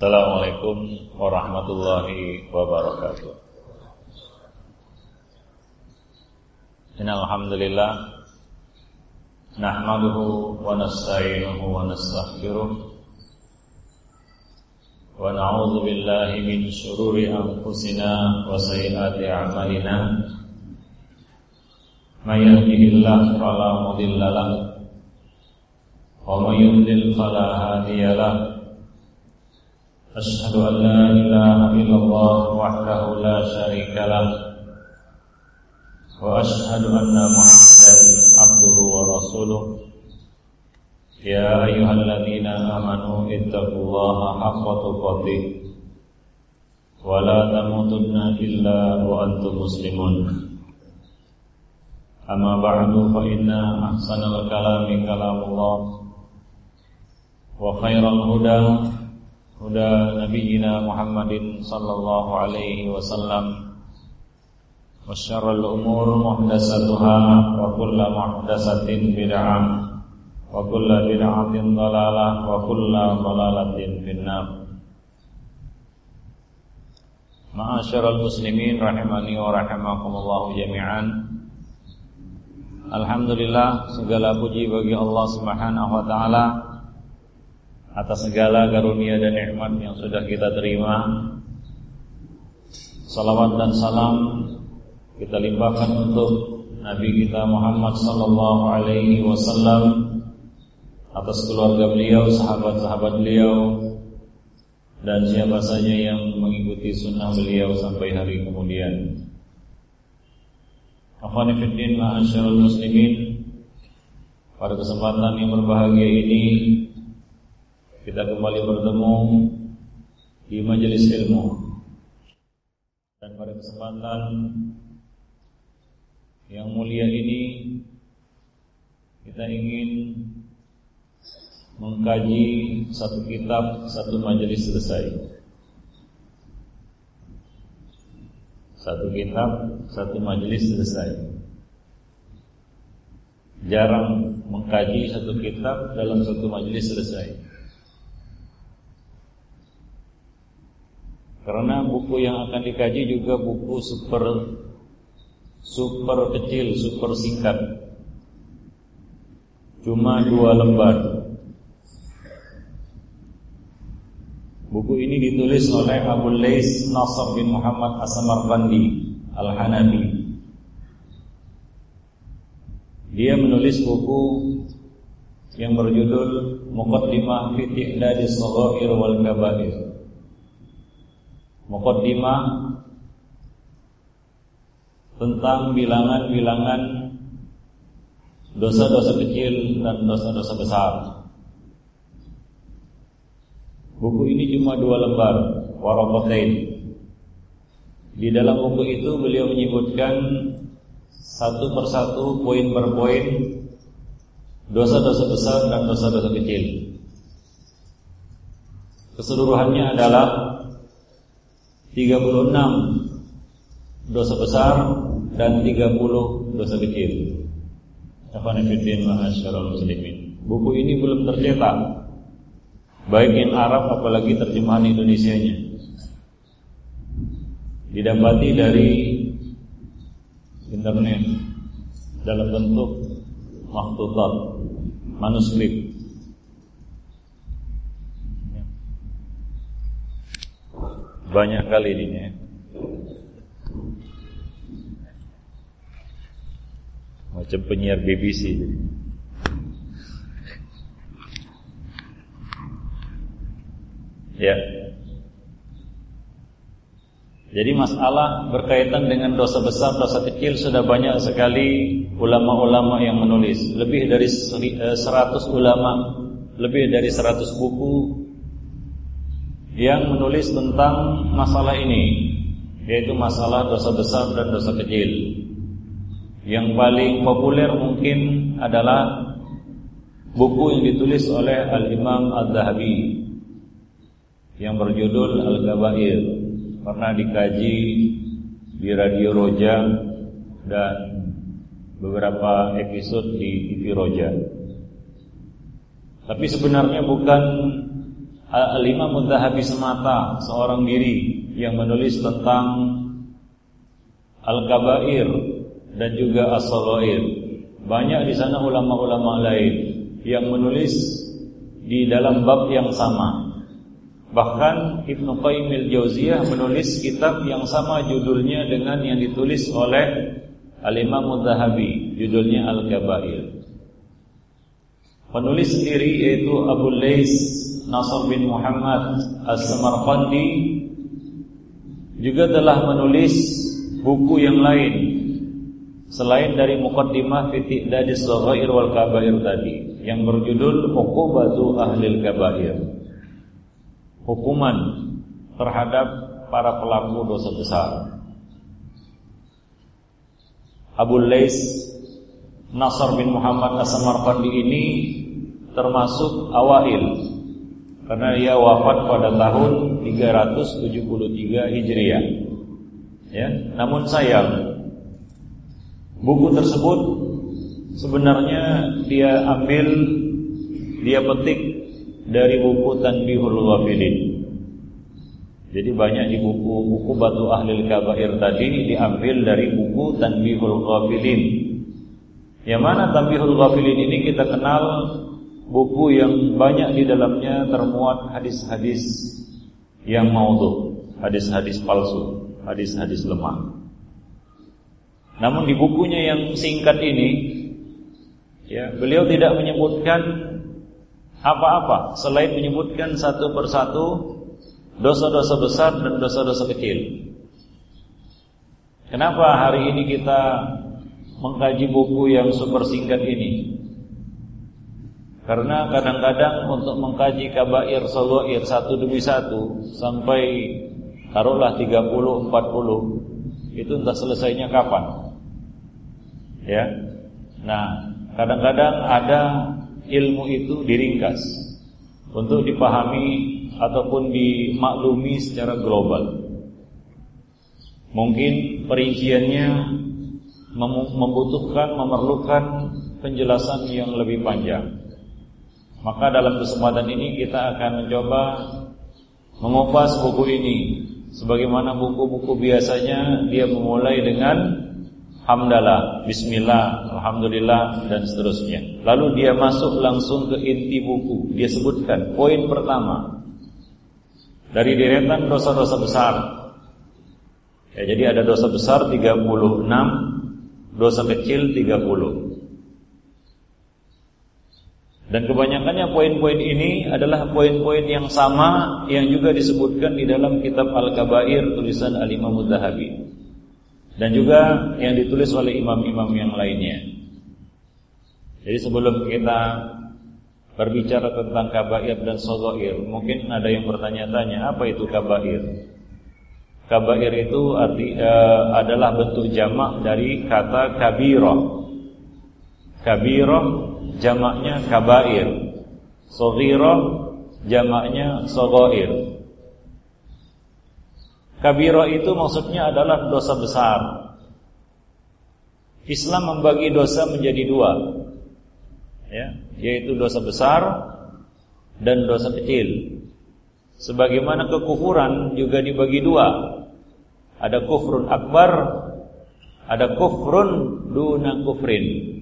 Assalamualaikum warahmatullahi wabarakatuh. Innal hamdalillah nahmaduhu wa nasta'inuhu wa nastaghfiruh wa na'udzu billahi min shururi anfusina wa sayyiati a'malina. May yahdihillahu wa may yudlil. أشهد أن لا إله إلا الله وحده لا شريك له وأشهد أن محمدا عبده ورسوله يا أيها الذين آمنوا اتقوا الله حق تقاته ولا تموتن إلا وأنتم مسلمون أما بعد فإن أحسن الكلام كلام الله وخير الهدى هدى نبينا محمد صلى الله عليه وسلم وشر الأمور محدثاتها وكل محدثة بدعة وكل بدعة ضلالة وكل ضلالة في النار معاشر المسلمين رحمني ورحمكم الله جميعا Alhamdulillah segala puji bagi Allah Subhanahu wa taala atas segala karunia dan nikmat yang sudah kita terima. Salawat dan salam kita limpahkan untuk Nabi kita Muhammad sallallahu alaihi wasallam atas keluarga beliau, sahabat-sahabat beliau dan siapa saja yang mengikuti sunnah beliau sampai hari kemudian. Akhwani fiddin ma'asyiral muslimin pada kesempatan yang berbahagia ini kita kembali bertemu di majelis ilmu. Dan pada kesempatan yang mulia ini kita ingin mengkaji satu kitab satu majelis selesai. Satu kitab satu majelis selesai. Jarang mengkaji satu kitab dalam satu majelis selesai Karena buku yang akan dikaji juga buku super super kecil, super singkat. Cuma dua lembar. Buku ini ditulis oleh Abu Lais Nasr bin Muhammad As-Samarqandi Al-Hanafi. Dia menulis buku yang berjudul Muqaddimah fi Ti'dadis Saghair wal Kabair mukaddimah tentang bilangan-bilangan dosa-dosa kecil dan dosa-dosa besar. Buku ini cuma dua lembar, warokotain. Di dalam buku itu beliau menyebutkan satu persatu poin per poin dosa-dosa besar dan dosa-dosa kecil. Keseluruhannya adalah 36 dosa besar dan 30 dosa kecil. Muslimin. Buku ini belum tercetak. Baik yang Arab apalagi terjemahan Indonesianya. Didapati dari internet dalam bentuk makhtutat manuskrip Banyak kali ini ya. Macam penyiar BBC Ya. Jadi masalah berkaitan dengan dosa besar, dosa kecil Sudah banyak sekali ulama-ulama yang menulis. Lebih dari 100 eh, ulama Lebih dari 100 buku yang menulis tentang masalah ini yaitu masalah dosa besar dan dosa kecil. Yang paling populer mungkin adalah buku yang ditulis oleh Al-Imam Al-Zahabi yang berjudul Al-Gabair pernah dikaji di Radio Roja dan beberapa episode di TV Roja. Tapi sebenarnya bukan Al-Imam semata seorang diri yang menulis tentang Al-Kabair dan juga As-Saghair. Banyak di sana ulama-ulama lain yang menulis di dalam bab yang sama. Bahkan Ibnu Qayyim al-Jauziyah menulis kitab yang sama judulnya dengan yang ditulis oleh Al-Imam Mudzahabi, judulnya Al-Kabair. Penulis sendiri yaitu Abu Lais Nasr bin Muhammad As-Samarqandi juga telah menulis buku yang lain selain dari Muqaddimah fi Ti'dadis Saghair wal Kabair tadi yang berjudul Uqubatu Ahlil Kabair. Hukuman terhadap para pelaku dosa besar. Abu Lais Nasr bin Muhammad As-Samarqandi ini termasuk awail karena ia wafat pada tahun 373 Hijriah. Ya, namun sayang buku tersebut sebenarnya dia ambil dia petik dari buku Tanbihul Ghafilin. Jadi banyak di buku buku Batu Ahlil Kabair tadi diambil dari buku Tanbihul Ghafilin. Yang mana Tanbihul Ghafilin ini kita kenal buku yang banyak di dalamnya termuat hadis-hadis yang maudhu, hadis-hadis palsu, hadis-hadis lemah. Namun di bukunya yang singkat ini ya, beliau tidak menyebutkan apa-apa selain menyebutkan satu persatu dosa-dosa besar dan dosa-dosa kecil. Kenapa hari ini kita mengkaji buku yang super singkat ini? Karena kadang-kadang untuk mengkaji kabair soloir satu demi satu sampai taruhlah 30 40 itu entah selesainya kapan. Ya. Nah, kadang-kadang ada ilmu itu diringkas untuk dipahami ataupun dimaklumi secara global. Mungkin perinciannya membutuhkan memerlukan penjelasan yang lebih panjang. Maka dalam kesempatan ini kita akan mencoba mengupas buku ini sebagaimana buku-buku biasanya dia memulai dengan hamdalah, bismillah, alhamdulillah dan seterusnya. Lalu dia masuk langsung ke inti buku. Dia sebutkan poin pertama dari deretan dosa-dosa besar. Ya, jadi ada dosa besar 36, dosa kecil 30. Dan kebanyakannya poin-poin ini adalah poin-poin yang sama yang juga disebutkan di dalam kitab Al-Kabair tulisan Al-Imam Mudzahabi. Dan juga yang ditulis oleh imam-imam yang lainnya. Jadi sebelum kita berbicara tentang kabair dan sogoir, mungkin ada yang bertanya-tanya apa itu kabair? Kabair itu arti e, adalah bentuk jamak dari kata kabirah. Kabirah jamaknya kabair. Soghirah jamaknya sogoir. Kabirah itu maksudnya adalah dosa besar. Islam membagi dosa menjadi dua, ya, yaitu dosa besar dan dosa kecil. Sebagaimana kekufuran juga dibagi dua. Ada kufrun akbar, ada kufrun duna kufrin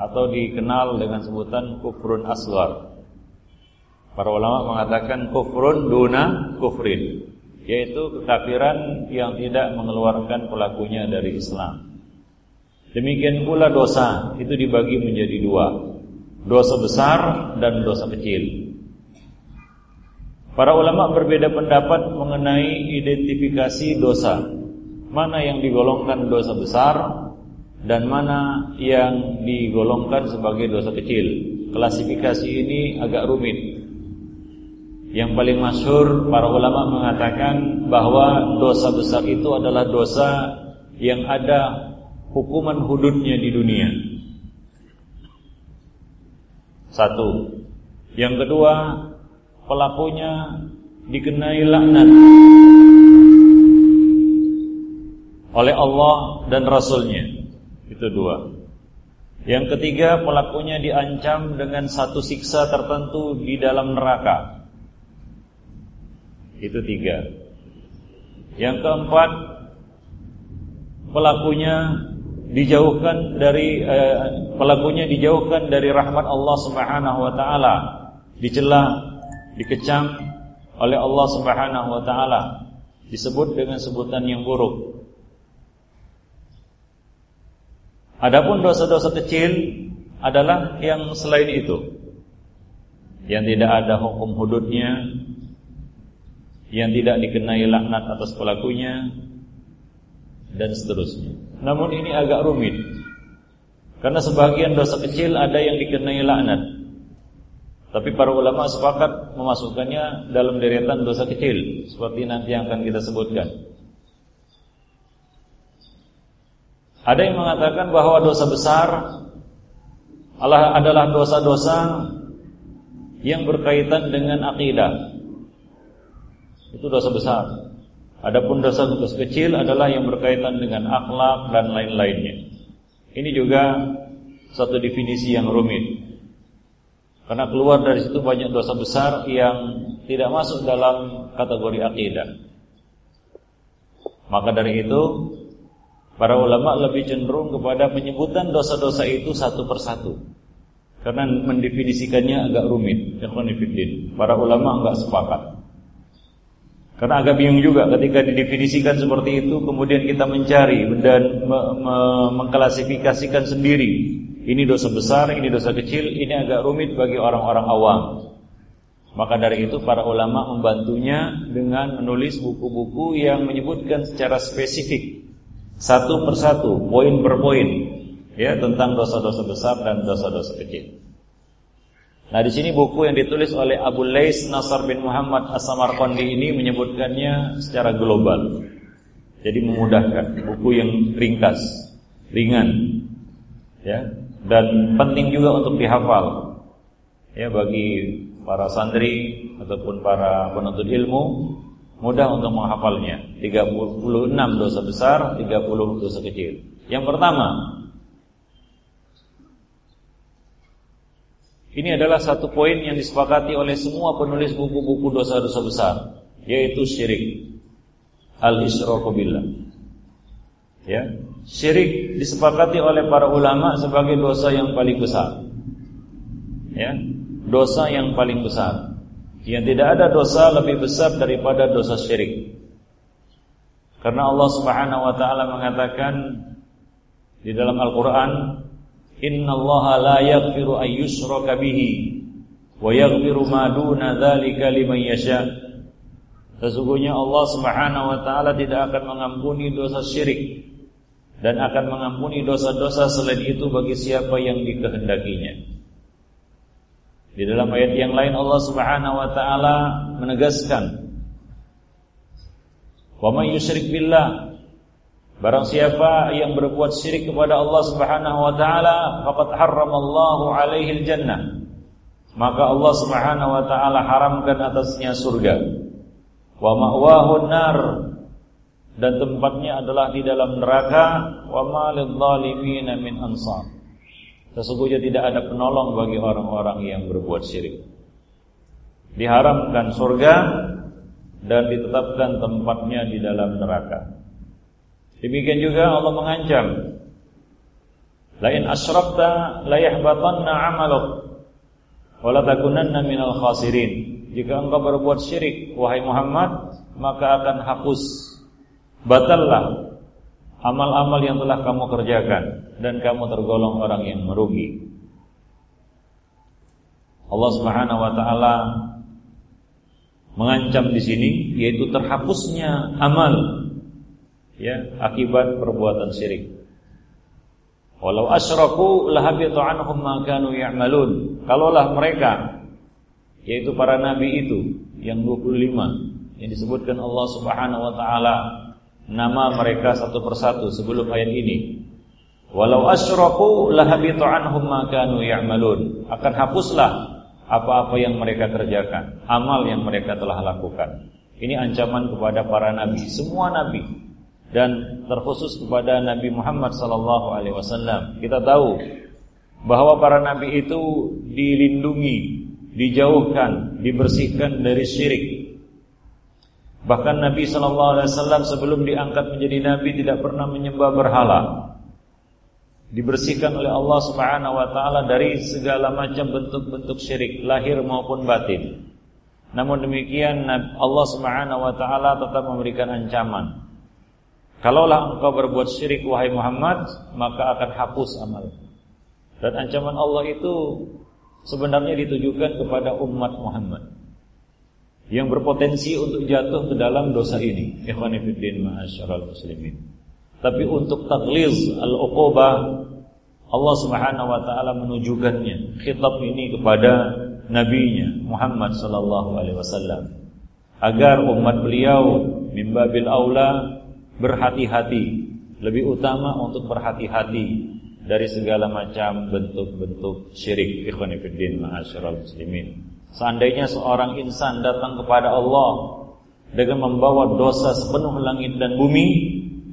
atau dikenal dengan sebutan kufrun asghar. Para ulama mengatakan kufrun duna kufrin, yaitu kekafiran yang tidak mengeluarkan pelakunya dari Islam. Demikian pula dosa itu dibagi menjadi dua, dosa besar dan dosa kecil. Para ulama berbeda pendapat mengenai identifikasi dosa. Mana yang digolongkan dosa besar dan mana yang digolongkan sebagai dosa kecil. Klasifikasi ini agak rumit. Yang paling masyhur para ulama mengatakan bahwa dosa besar itu adalah dosa yang ada hukuman hududnya di dunia. Satu. Yang kedua, pelakunya dikenai laknat oleh Allah dan Rasulnya. Itu dua. Yang ketiga, pelakunya diancam dengan satu siksa tertentu di dalam neraka. Itu tiga. Yang keempat, pelakunya dijauhkan dari eh, pelakunya dijauhkan dari rahmat Allah Subhanahu wa taala, dicela, dikecam oleh Allah Subhanahu wa taala, disebut dengan sebutan yang buruk. Adapun dosa-dosa kecil adalah yang selain itu. Yang tidak ada hukum hududnya, yang tidak dikenai laknat atas pelakunya dan seterusnya. Namun ini agak rumit. Karena sebagian dosa kecil ada yang dikenai laknat. Tapi para ulama sepakat memasukkannya dalam deretan dosa kecil seperti nanti yang akan kita sebutkan. Ada yang mengatakan bahwa dosa besar adalah dosa-dosa yang berkaitan dengan akidah. Itu dosa besar. Adapun dosa-dosa kecil adalah yang berkaitan dengan akhlak dan lain-lainnya. Ini juga satu definisi yang rumit. Karena keluar dari situ banyak dosa besar yang tidak masuk dalam kategori akidah. Maka dari itu para ulama lebih cenderung kepada penyebutan dosa-dosa itu satu persatu. Karena mendefinisikannya agak rumit. Para ulama enggak sepakat. Karena agak bingung juga ketika didefinisikan seperti itu kemudian kita mencari dan me me mengklasifikasikan sendiri. Ini dosa besar, ini dosa kecil, ini agak rumit bagi orang-orang awam. Maka dari itu para ulama membantunya dengan menulis buku-buku yang menyebutkan secara spesifik satu persatu, poin per poin ya tentang dosa-dosa besar dan dosa-dosa kecil. Nah di sini buku yang ditulis oleh Abu Lais Nasar bin Muhammad As-Samarqandi ini menyebutkannya secara global. Jadi memudahkan, buku yang ringkas, ringan, ya, dan penting juga untuk dihafal. Ya bagi para santri ataupun para penuntut ilmu mudah untuk menghafalnya. 36 dosa besar, 30 dosa kecil. Yang pertama, Ini adalah satu poin yang disepakati oleh semua penulis buku-buku dosa-dosa besar, yaitu syirik. Al-isyraku billah. Ya, syirik disepakati oleh para ulama sebagai dosa yang paling besar. Ya, dosa yang paling besar. Yang tidak ada dosa lebih besar daripada dosa syirik. Karena Allah Subhanahu wa taala mengatakan di dalam Al-Qur'an Inna Allah la yaghfiru an yushraka bihi wa yaghfiru ma duna dzalika liman yasha. Sesungguhnya Allah Subhanahu wa taala tidak akan mengampuni dosa syirik dan akan mengampuni dosa-dosa selain itu bagi siapa yang dikehendakinya. Di dalam ayat yang lain Allah Subhanahu wa taala menegaskan Wa may yusyrik billah Barang siapa yang berbuat syirik kepada Allah Subhanahu wa taala, faqad harramallahu alaihi jannah. Maka Allah Subhanahu wa taala haramkan atasnya surga. Wa ma'wahu nar dan tempatnya adalah di dalam neraka wa ma lidh min ansar. Sesungguhnya tidak ada penolong bagi orang-orang yang berbuat syirik. Diharamkan surga dan ditetapkan tempatnya di dalam neraka. Demikian juga Allah mengancam Lain asyrakta la yahbatanna 'amaluk wa takunanna minal khasirin. Jika engkau berbuat syirik wahai Muhammad, maka akan hapus batallah amal-amal yang telah kamu kerjakan dan kamu tergolong orang yang merugi. Allah Subhanahu wa taala mengancam di sini yaitu terhapusnya amal ya akibat perbuatan syirik. Walau asyraku lahabitu anhum ma kanu ya'malun. Kalaulah mereka yaitu para nabi itu yang 25 yang disebutkan Allah Subhanahu wa taala nama mereka satu persatu sebelum ayat ini. Walau asyraku lahabitu anhum ma kanu ya'malun. Akan hapuslah apa-apa yang mereka kerjakan, amal yang mereka telah lakukan. Ini ancaman kepada para nabi, semua nabi dan terkhusus kepada Nabi Muhammad sallallahu alaihi wasallam. Kita tahu bahwa para nabi itu dilindungi, dijauhkan, dibersihkan dari syirik. Bahkan Nabi Wasallam sebelum diangkat menjadi Nabi tidak pernah menyembah berhala. Dibersihkan oleh Allah Subhanahu Wa Taala dari segala macam bentuk-bentuk syirik lahir maupun batin. Namun demikian Allah Subhanahu Wa Taala tetap memberikan ancaman. Kalaulah engkau berbuat syirik wahai Muhammad, maka akan hapus amal. Dan ancaman Allah itu sebenarnya ditujukan kepada umat Muhammad yang berpotensi untuk jatuh ke dalam dosa ini. Ikhwanifiddin ma'asyiral muslimin. Tapi untuk tagliz al-uqubah Allah Subhanahu wa taala menunjukkannya khitab ini kepada nabinya Muhammad sallallahu alaihi wasallam agar umat beliau mimbabil aula berhati-hati, lebih utama untuk berhati-hati dari segala macam bentuk-bentuk syirik. Ikhwan fillah, muslimin. Seandainya seorang insan datang kepada Allah dengan membawa dosa sepenuh langit dan bumi,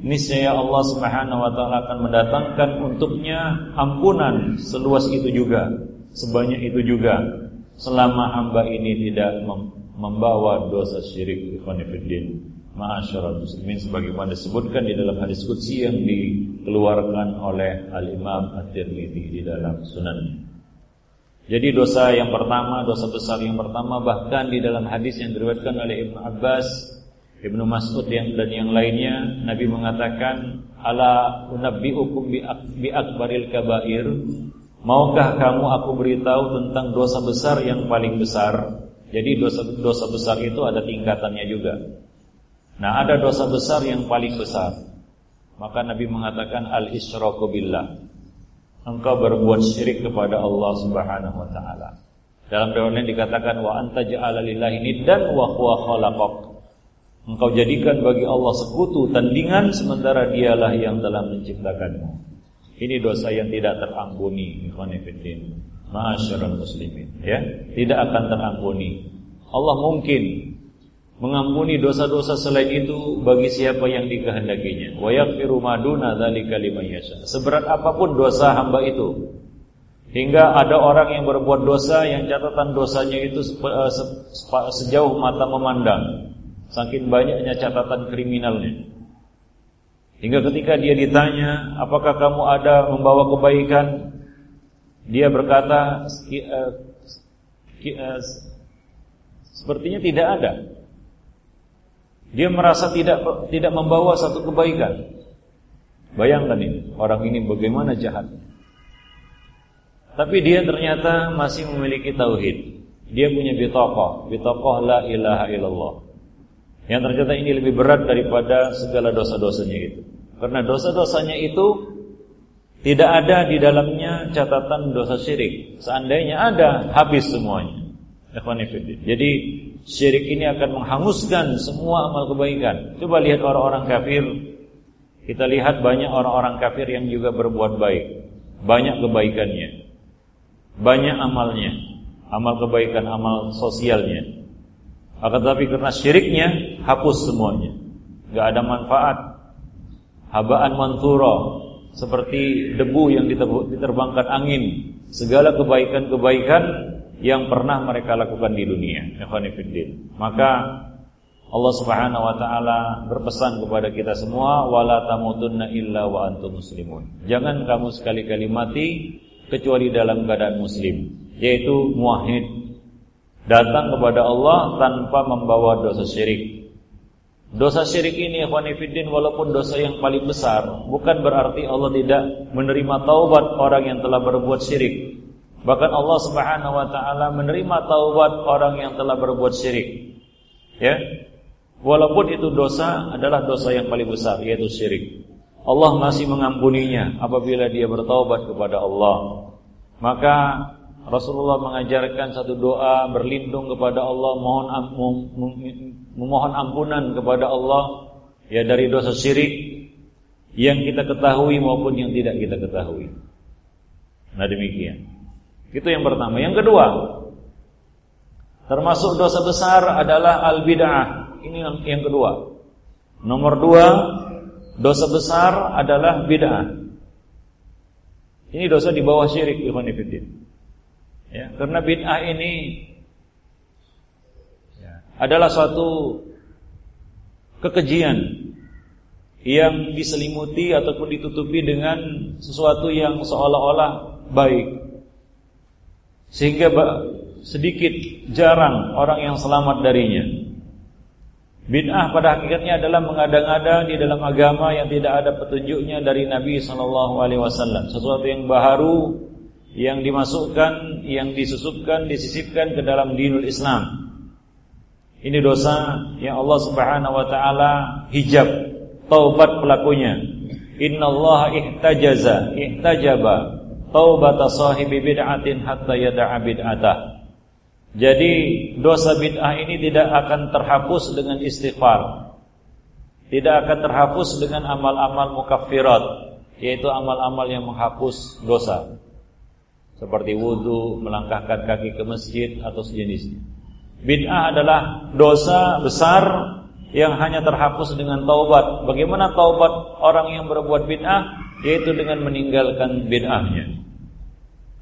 niscaya Allah Subhanahu wa taala akan mendatangkan untuknya ampunan seluas itu juga, sebanyak itu juga selama hamba ini tidak membawa dosa syirik ikhwan fillah. Ma'asyiral muslimin sebagaimana disebutkan di dalam hadis qudsi yang dikeluarkan oleh Al-Imam At-Tirmidzi di dalam Sunan. Jadi dosa yang pertama, dosa besar yang pertama bahkan di dalam hadis yang diriwayatkan oleh Ibnu Abbas, Ibnu Mas'ud yang dan yang lainnya, Nabi mengatakan, "Ala unabbiukum bi akbaril kabair?" Maukah kamu aku beritahu tentang dosa besar yang paling besar? Jadi dosa dosa besar itu ada tingkatannya juga. Nah, ada dosa besar yang paling besar. Maka Nabi mengatakan al-isyraku billah. Engkau berbuat syirik kepada Allah Subhanahu wa taala. Dalam riwayat dikatakan wa anta ja'ala lillahi niddan wa huwa khalaqak. Engkau jadikan bagi Allah sekutu tandingan sementara dialah yang telah menciptakanmu. Ini dosa yang tidak terampuni, ikhwan muslimin, ya. Tidak akan terampuni. Allah mungkin mengampuni dosa-dosa selain itu bagi siapa yang dikehendakinya. Wa yaghfiru ma duna dzalika liman yasha. Seberat apa pun dosa hamba itu. Hingga ada orang yang berbuat dosa yang catatan dosanya itu eh, sejauh mata memandang. Saking banyaknya catatan kriminalnya. Hingga ketika dia ditanya, apakah kamu ada membawa kebaikan? Dia berkata, eh, eh, sepertinya tidak ada. Dia merasa tidak tidak membawa satu kebaikan. Bayangkan ini, orang ini bagaimana jahat. Tapi dia ternyata masih memiliki tauhid. Dia punya bitaqah, bitaqah la ilaha illallah. Yang ternyata ini lebih berat daripada segala dosa-dosanya itu. Karena dosa-dosanya itu tidak ada di dalamnya catatan dosa syirik. Seandainya ada, habis semuanya. Jadi syirik ini akan menghanguskan semua amal kebaikan. Coba lihat orang-orang kafir. Kita lihat banyak orang-orang kafir yang juga berbuat baik. Banyak kebaikannya. Banyak amalnya. Amal kebaikan, amal sosialnya. Akan tetapi karena syiriknya hapus semuanya. Gak ada manfaat. Habaan manthura seperti debu yang diterbangkan angin. Segala kebaikan-kebaikan yang pernah mereka lakukan di dunia. Maka Allah Subhanahu wa taala berpesan kepada kita semua wala tamutunna illa wa antum muslimun. Jangan kamu sekali-kali mati kecuali dalam keadaan muslim, yaitu muahid. Datang kepada Allah tanpa membawa dosa syirik. Dosa syirik ini ikhwanifiddin walaupun dosa yang paling besar, bukan berarti Allah tidak menerima taubat orang yang telah berbuat syirik. Bahkan Allah Subhanahu wa taala menerima taubat orang yang telah berbuat syirik. Ya. Walaupun itu dosa adalah dosa yang paling besar yaitu syirik. Allah masih mengampuninya apabila dia bertaubat kepada Allah. Maka Rasulullah mengajarkan satu doa berlindung kepada Allah, mohon memohon ampunan kepada Allah ya dari dosa syirik yang kita ketahui maupun yang tidak kita ketahui. Nah demikian. Itu yang pertama. Yang kedua, termasuk dosa besar adalah al-bid'ah. Ini yang kedua. Nomor dua, dosa besar adalah bid'ah. Ini dosa di bawah syirik, ikhwan Ya, karena bid'ah ini ya, adalah suatu kekejian yang diselimuti ataupun ditutupi dengan sesuatu yang seolah-olah baik. Sehingga sedikit jarang orang yang selamat darinya. Bid'ah pada hakikatnya adalah mengada-ngada di dalam agama yang tidak ada petunjuknya dari Nabi Shallallahu Alaihi Wasallam. Sesuatu yang baru yang dimasukkan, yang disusupkan, disisipkan ke dalam dinul Islam. Ini dosa yang Allah Subhanahu Wa Taala hijab taubat pelakunya. Inna Allah ihtajaza, ihtajaba taubata sahibi bid'atin hatta yada'a bid'atah. Jadi dosa bid'ah ini tidak akan terhapus dengan istighfar. Tidak akan terhapus dengan amal-amal mukaffirat, yaitu amal-amal yang menghapus dosa. Seperti wudhu, melangkahkan kaki ke masjid atau sejenisnya. Bid'ah adalah dosa besar yang hanya terhapus dengan taubat. Bagaimana taubat orang yang berbuat bid'ah? Yaitu dengan meninggalkan bid'ahnya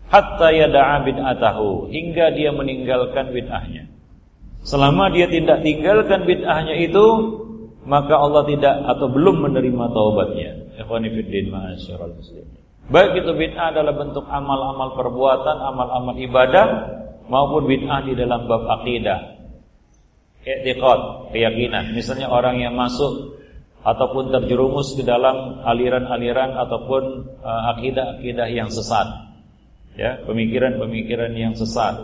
hatta yada'a bid'atahu hingga dia meninggalkan bid'ahnya. Selama dia tidak tinggalkan bid'ahnya itu, maka Allah tidak atau belum menerima taubatnya. Ikhwani fiddin ma'asyiral muslimin. Baik itu bid'ah adalah bentuk amal-amal perbuatan, amal-amal ibadah maupun bid'ah di dalam bab akidah. I'tiqad, keyakinan. Misalnya orang yang masuk ataupun terjerumus ke dalam aliran-aliran ataupun uh, akidah-akidah yang sesat ya pemikiran-pemikiran yang sesat.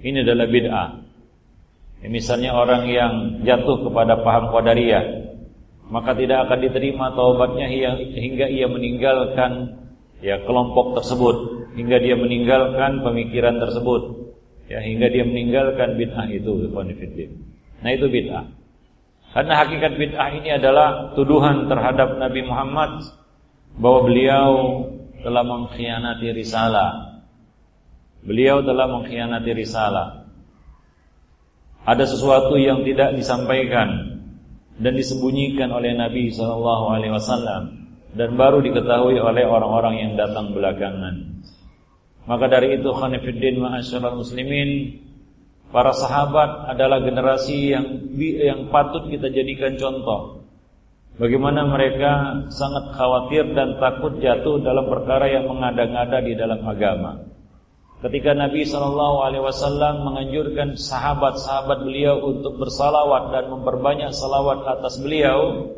Ini adalah bid'ah. Ya, misalnya orang yang jatuh kepada paham qadariyah, maka tidak akan diterima taubatnya hingga ia meninggalkan ya kelompok tersebut, hingga dia meninggalkan pemikiran tersebut, ya hingga dia meninggalkan bid'ah itu, Nah itu bid'ah. Karena hakikat bid'ah ini adalah tuduhan terhadap Nabi Muhammad bahwa beliau telah mengkhianati risalah. Beliau telah mengkhianati risalah. Ada sesuatu yang tidak disampaikan dan disembunyikan oleh Nabi sallallahu alaihi wasallam dan baru diketahui oleh orang-orang yang datang belakangan. Maka dari itu khanifuddin ma'asyiral muslimin Para sahabat adalah generasi yang yang patut kita jadikan contoh Bagaimana mereka sangat khawatir dan takut jatuh dalam perkara yang mengada-ngada di dalam agama. Ketika Nabi Shallallahu Alaihi Wasallam menganjurkan sahabat-sahabat beliau untuk bersalawat dan memperbanyak salawat atas beliau,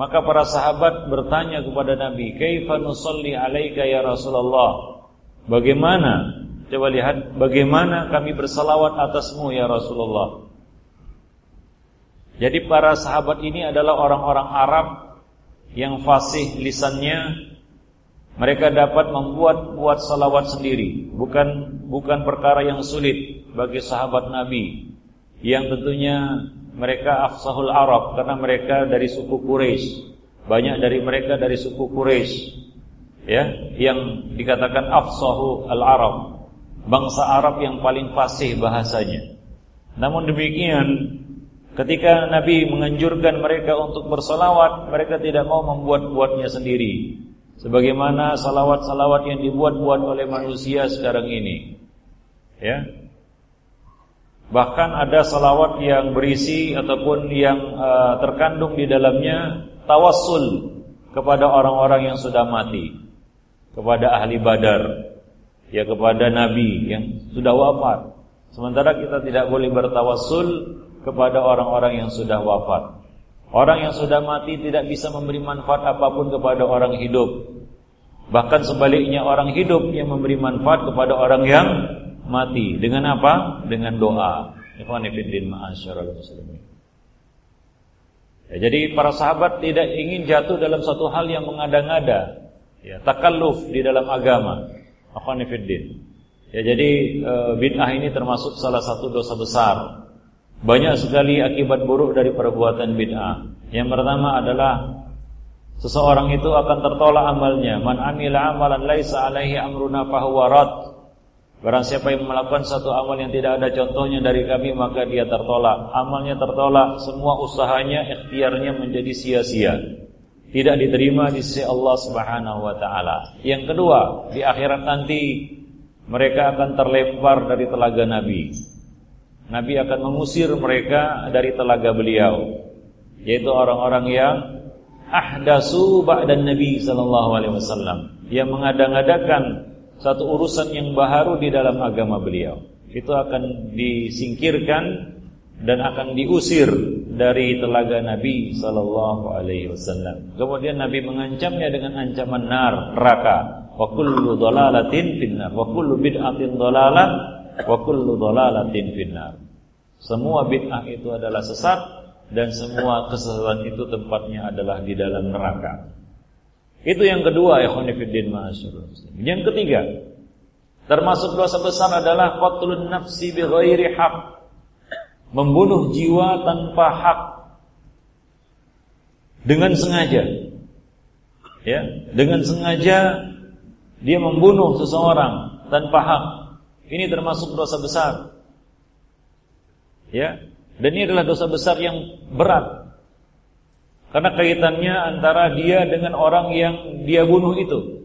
maka para sahabat bertanya kepada Nabi, "Kaifa nusalli alaika ya Rasulullah?" Bagaimana? Coba lihat bagaimana kami bersalawat atasmu ya Rasulullah. Jadi para sahabat ini adalah orang-orang Arab yang fasih lisannya. Mereka dapat membuat buat salawat sendiri, bukan bukan perkara yang sulit bagi sahabat Nabi yang tentunya mereka afsahul Arab karena mereka dari suku Quraisy. Banyak dari mereka dari suku Quraisy. Ya, yang dikatakan afsahu al-Arab. Bangsa Arab yang paling fasih bahasanya. Namun demikian Ketika Nabi menganjurkan mereka untuk bersalawat, mereka tidak mau membuat-buatnya sendiri. Sebagaimana salawat-salawat yang dibuat-buat oleh manusia sekarang ini. Ya. Bahkan ada salawat yang berisi ataupun yang uh, terkandung di dalamnya tawassul kepada orang-orang yang sudah mati, kepada ahli Badar, ya kepada nabi yang sudah wafat. Sementara kita tidak boleh bertawassul kepada orang-orang yang sudah wafat. Orang yang sudah mati tidak bisa memberi manfaat apa pun kepada orang hidup. Bahkan sebaliknya orang hidup yang memberi manfaat kepada orang yang mati. Dengan apa? Dengan doa. Ya, jadi para sahabat tidak ingin jatuh dalam satu hal yang mengada-ngada. Ya, takalluf di dalam agama. Ya, jadi e, bid'ah ini termasuk salah satu dosa besar banyak sekali akibat buruk dari perbuatan bid'ah. Yang pertama adalah seseorang itu akan tertolak amalnya. Man amila amalan laisa alaihi amruna fahuwa rad. Barang siapa yang melakukan satu amal yang tidak ada contohnya dari kami maka dia tertolak. Amalnya tertolak, semua usahanya, ikhtiarnya menjadi sia-sia. Tidak diterima di sisi Allah Subhanahu wa taala. Yang kedua, di akhirat nanti mereka akan terlempar dari telaga Nabi. Nabi akan mengusir mereka dari telaga beliau. yaitu orang-orang yang ahdasu ba'dan Nabi sallallahu alaihi wasallam yang mengadang-adakan satu urusan yang baru di dalam agama beliau. Itu akan disingkirkan dan akan diusir dari telaga Nabi sallallahu alaihi wasallam. Kemudian Nabi mengancamnya dengan ancaman nar, neraka. Wa kullu dhalalatin finnar, wa kullu bid'atin dhalalah, wa kullu dhalalatin finnar. Semua bid'ah itu adalah sesat dan semua kesesatan itu tempatnya adalah di dalam neraka. Itu yang kedua ya khonifuddin ma'asyurul Yang ketiga, termasuk dosa besar adalah qatlun nafsi bi ghairi haq. Membunuh jiwa tanpa hak. Dengan sengaja. Ya, dengan sengaja dia membunuh seseorang tanpa hak. Ini termasuk dosa besar. Ya, dan ini adalah dosa besar yang berat karena kaitannya antara dia dengan orang yang dia bunuh itu.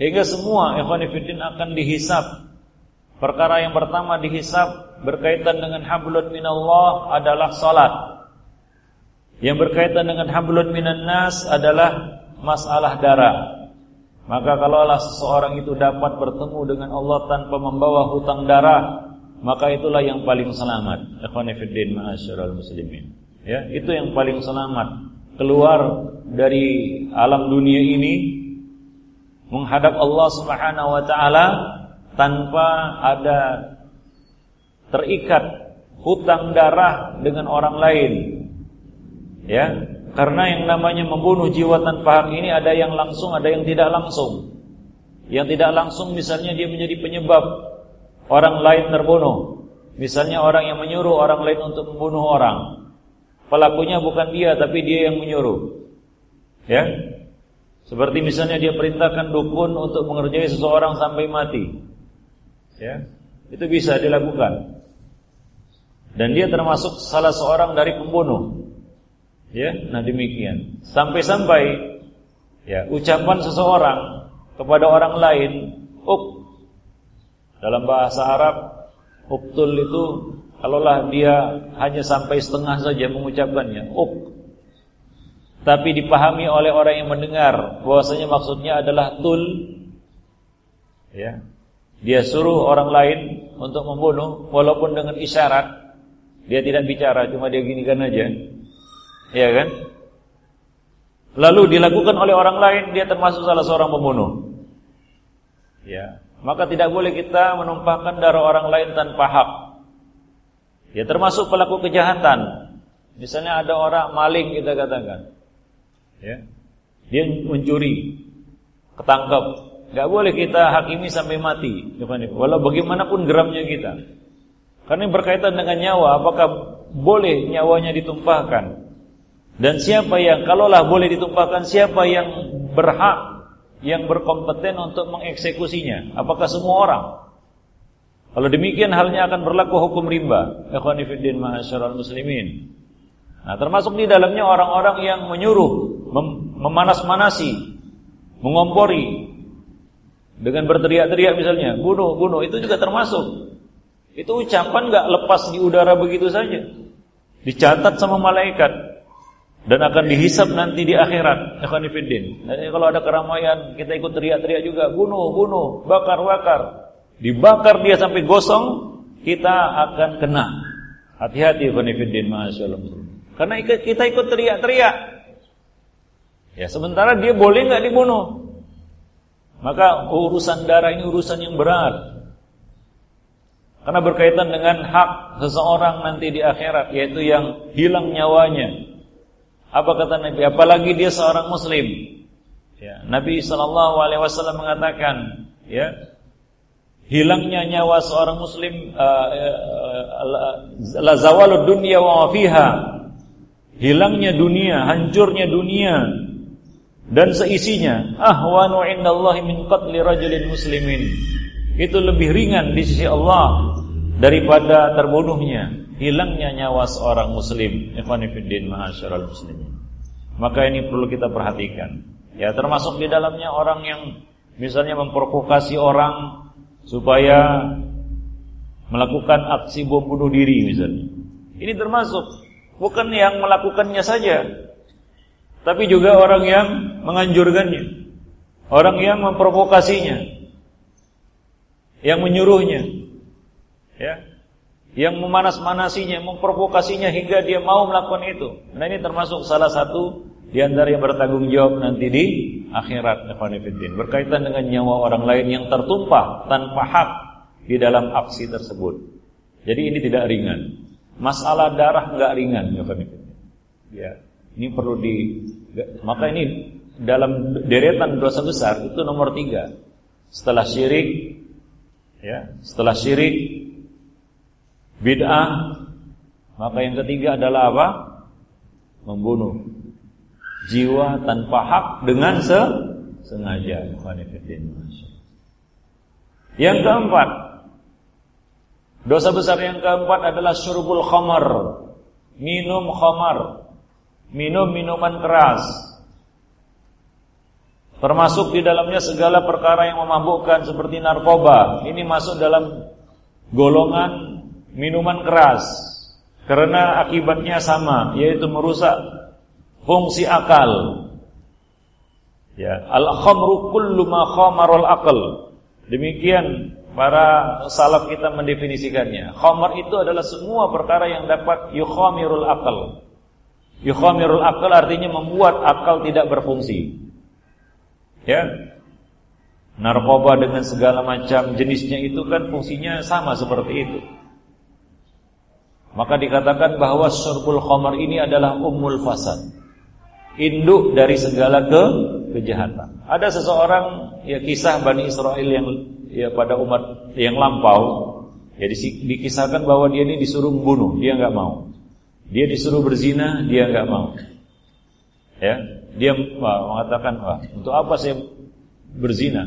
Hingga semua ikhwanifiddin akan dihisap. Perkara yang pertama dihisap berkaitan dengan hablun minallah adalah salat. Yang berkaitan dengan hablun minan nas adalah masalah darah. Maka kalaulah seseorang itu dapat bertemu dengan Allah tanpa membawa hutang darah, maka itulah yang paling selamat. Ikhwanifiddin ma'asyiral muslimin. Ya, itu yang paling selamat. Keluar dari alam dunia ini menghadap Allah Subhanahu wa taala tanpa ada terikat hutang darah dengan orang lain. Ya, karena yang namanya membunuh jiwa tanpa hak ini ada yang langsung, ada yang tidak langsung. Yang tidak langsung misalnya dia menjadi penyebab orang lain terbunuh. Misalnya orang yang menyuruh orang lain untuk membunuh orang. Pelakunya bukan dia tapi dia yang menyuruh. Ya. Seperti misalnya dia perintahkan dukun untuk mengerjai seseorang sampai mati. Ya. Itu bisa dilakukan. Dan dia termasuk salah seorang dari pembunuh. Ya, nah demikian. Sampai-sampai ya, ucapan seseorang kepada orang lain, "Uk" dalam bahasa Arab, "uktul" itu Kalaulah dia hanya sampai setengah saja mengucapkannya, uk. Tapi dipahami oleh orang yang mendengar bahwasanya maksudnya adalah tul. Ya. Dia suruh orang lain untuk membunuh walaupun dengan isyarat. Dia tidak bicara, cuma dia ginikan aja. Ya kan? Lalu dilakukan oleh orang lain, dia termasuk salah seorang pembunuh. Ya, maka tidak boleh kita menumpahkan darah orang lain tanpa hak. Ya termasuk pelaku kejahatan. Misalnya ada orang maling kita katakan. Ya. Dia mencuri, ketangkap. Gak boleh kita hakimi sampai mati. Walau bagaimanapun geramnya kita. Karena berkaitan dengan nyawa, apakah boleh nyawanya ditumpahkan? Dan siapa yang kalaulah boleh ditumpahkan, siapa yang berhak, yang berkompeten untuk mengeksekusinya? Apakah semua orang? Kalau demikian halnya akan berlaku hukum rimba. Ikhwani fiddin ma'asyiral muslimin. Nah, termasuk di dalamnya orang-orang yang menyuruh, mem memanas-manasi, mengompori dengan berteriak-teriak misalnya, bunuh, bunuh, itu juga termasuk. Itu ucapan nggak lepas di udara begitu saja. Dicatat sama malaikat dan akan dihisap nanti di akhirat. Ikhwani fiddin. Jadi kalau ada keramaian, kita ikut teriak-teriak juga, bunuh, bunuh, bakar, bakar dibakar dia sampai gosong, kita akan kena. Hati-hati masyaallah. Karena kita ikut teriak-teriak. Ya, sementara dia boleh nggak dibunuh. Maka urusan darah ini urusan yang berat. Karena berkaitan dengan hak seseorang nanti di akhirat yaitu yang hilang nyawanya. Apa kata Nabi? Apalagi dia seorang muslim. Ya, Nabi sallallahu alaihi wasallam mengatakan, ya, hilangnya nyawa seorang muslim uh, uh, la zawalud dunya wa fiha hilangnya dunia hancurnya dunia dan seisinya ahwanu indallahi min qatli rajulin muslimin itu lebih ringan di sisi Allah daripada terbunuhnya hilangnya nyawa seorang muslim ikhwan ma'asyiral muslimin maka ini perlu kita perhatikan ya termasuk di dalamnya orang yang misalnya memprovokasi orang supaya melakukan aksi bom bunuh diri misalnya. Ini termasuk Bukan yang melakukannya saja, tapi juga orang yang menganjurkannya. Orang yang memprovokasinya. Yang menyuruhnya. Ya. Yang memanas-manasinya, memprovokasinya hingga dia mau melakukan itu. Nah ini termasuk salah satu di antara yang bertanggung jawab nanti di akhirat berkaitan dengan nyawa orang lain yang tertumpah tanpa hak di dalam aksi tersebut. Jadi ini tidak ringan. Masalah darah nggak ringan ya. Ini perlu di maka ini dalam deretan dosa besar itu nomor tiga. Setelah syirik, ya, setelah syirik, bid'ah, maka yang ketiga adalah apa? Membunuh jiwa tanpa hak dengan se sengaja. Yang keempat, dosa besar yang keempat adalah syurbul khamar, minum khamar, minum minuman keras. Termasuk di dalamnya segala perkara yang memabukkan seperti narkoba. Ini masuk dalam golongan minuman keras. Karena akibatnya sama, yaitu merusak fungsi akal. Ya, al-khamru kullu ma khamarul aql. Demikian para salaf kita mendefinisikannya. Khamar itu adalah semua perkara yang dapat yukhamirul aql. Yukhamirul aql artinya membuat akal tidak berfungsi. Ya. Narkoba dengan segala macam jenisnya itu kan fungsinya sama seperti itu. Maka dikatakan bahwa syurbul khamar ini adalah ummul fasad induk dari segala ke kejahatan. Ada seseorang ya kisah Bani Israel yang ya pada umat yang lampau ya dikisahkan bahwa dia ini disuruh membunuh, dia nggak mau. Dia disuruh berzina, dia nggak mau. Ya, dia wah, mengatakan, "Wah, untuk apa saya berzina?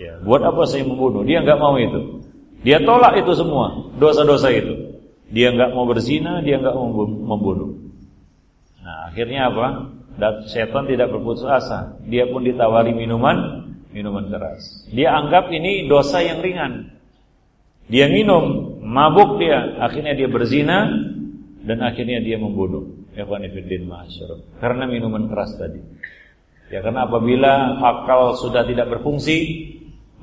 Ya, buat apa saya membunuh?" Dia nggak mau itu. Dia tolak itu semua, dosa-dosa itu. Dia nggak mau berzina, dia nggak mau membunuh. Nah, akhirnya apa? Dan setan tidak berputus asa. Dia pun ditawari minuman, minuman keras. Dia anggap ini dosa yang ringan. Dia minum, mabuk dia, akhirnya dia berzina dan akhirnya dia membunuh. Ikhwanifiddin ma'asyurah. Karena minuman keras tadi. Ya karena apabila akal sudah tidak berfungsi,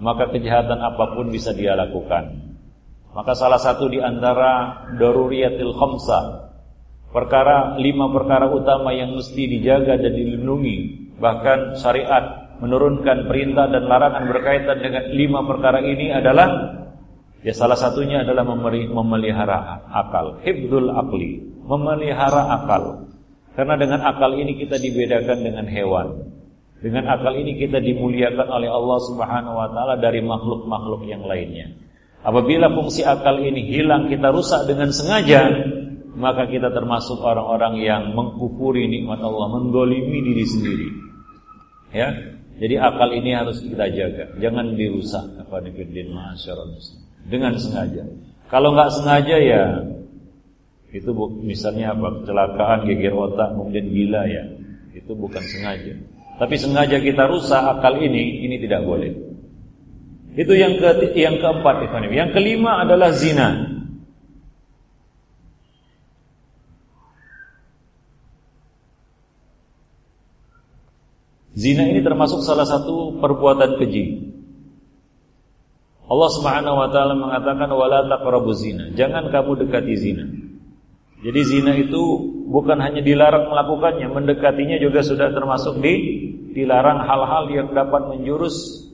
maka kejahatan apa pun bisa dia lakukan. Maka salah satu di antara daruriyatil khamsah perkara lima perkara utama yang mesti dijaga dan dilindungi bahkan syariat menurunkan perintah dan larangan berkaitan dengan lima perkara ini adalah ya salah satunya adalah memelihara akal hibdul akli memelihara akal karena dengan akal ini kita dibedakan dengan hewan dengan akal ini kita dimuliakan oleh Allah Subhanahu wa taala dari makhluk-makhluk yang lainnya apabila fungsi akal ini hilang kita rusak dengan sengaja maka kita termasuk orang-orang yang mengkufuri nikmat Allah, mendolimi diri sendiri. Ya, jadi akal ini harus kita jaga, jangan dirusak. Apa Dengan sengaja. Kalau nggak sengaja ya itu misalnya apa kecelakaan geger otak kemudian gila ya itu bukan sengaja tapi sengaja kita rusak akal ini ini tidak boleh itu yang ke yang keempat yang kelima adalah zina Zina ini termasuk salah satu perbuatan keji. Allah Subhanahu wa taala mengatakan wala taqrabu zina. Jangan kamu dekati zina. Jadi zina itu bukan hanya dilarang melakukannya, mendekatinya juga sudah termasuk di dilarang hal-hal yang dapat menjurus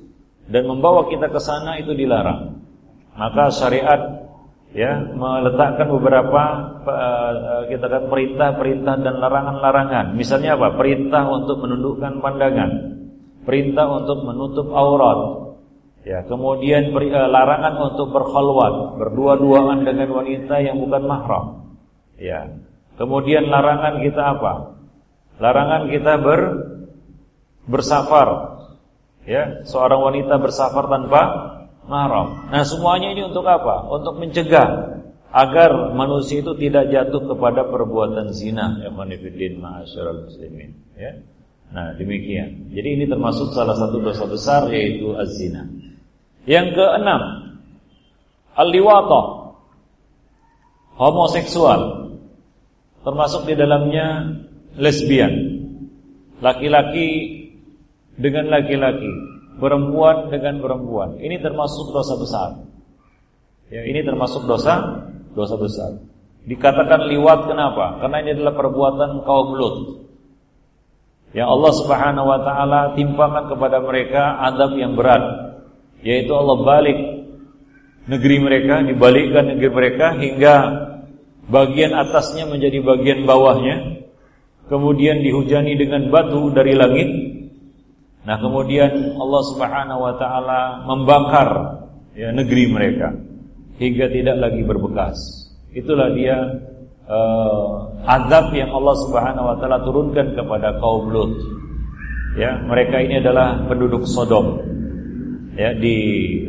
dan membawa kita ke sana itu dilarang. Maka syariat ya meletakkan beberapa uh, kita kan perintah-perintah dan larangan-larangan. Misalnya apa? Perintah untuk menundukkan pandangan, perintah untuk menutup aurat. Ya, kemudian beri, uh, larangan untuk berkhalwat, berdua-duaan dengan wanita yang bukan mahram. Ya. Kemudian larangan kita apa? Larangan kita ber bersafar. Ya, seorang wanita bersafar tanpa mahram. Nah, semuanya ini untuk apa? Untuk mencegah agar manusia itu tidak jatuh kepada perbuatan zina. Ya muslimin, ya. Nah, demikian. Jadi ini termasuk salah satu dosa besar yaitu az-zina. Yang keenam, al-liwatah. Homoseksual. Termasuk di dalamnya lesbian. Laki-laki dengan laki-laki, perempuan dengan perempuan. Ini termasuk dosa besar. Ya, ini termasuk dosa dosa besar. Dikatakan liwat kenapa? Karena ini adalah perbuatan kaum Lut. Yang Allah Subhanahu wa taala timpakan kepada mereka adab yang berat, yaitu Allah balik negeri mereka, dibalikkan negeri mereka hingga bagian atasnya menjadi bagian bawahnya, kemudian dihujani dengan batu dari langit. Nah, kemudian Allah Subhanahu wa taala membakar ya negeri mereka hingga tidak lagi berbekas. Itulah dia uh, azab yang Allah Subhanahu wa taala turunkan kepada kaum Lut. Ya, mereka ini adalah penduduk Sodom. Ya, di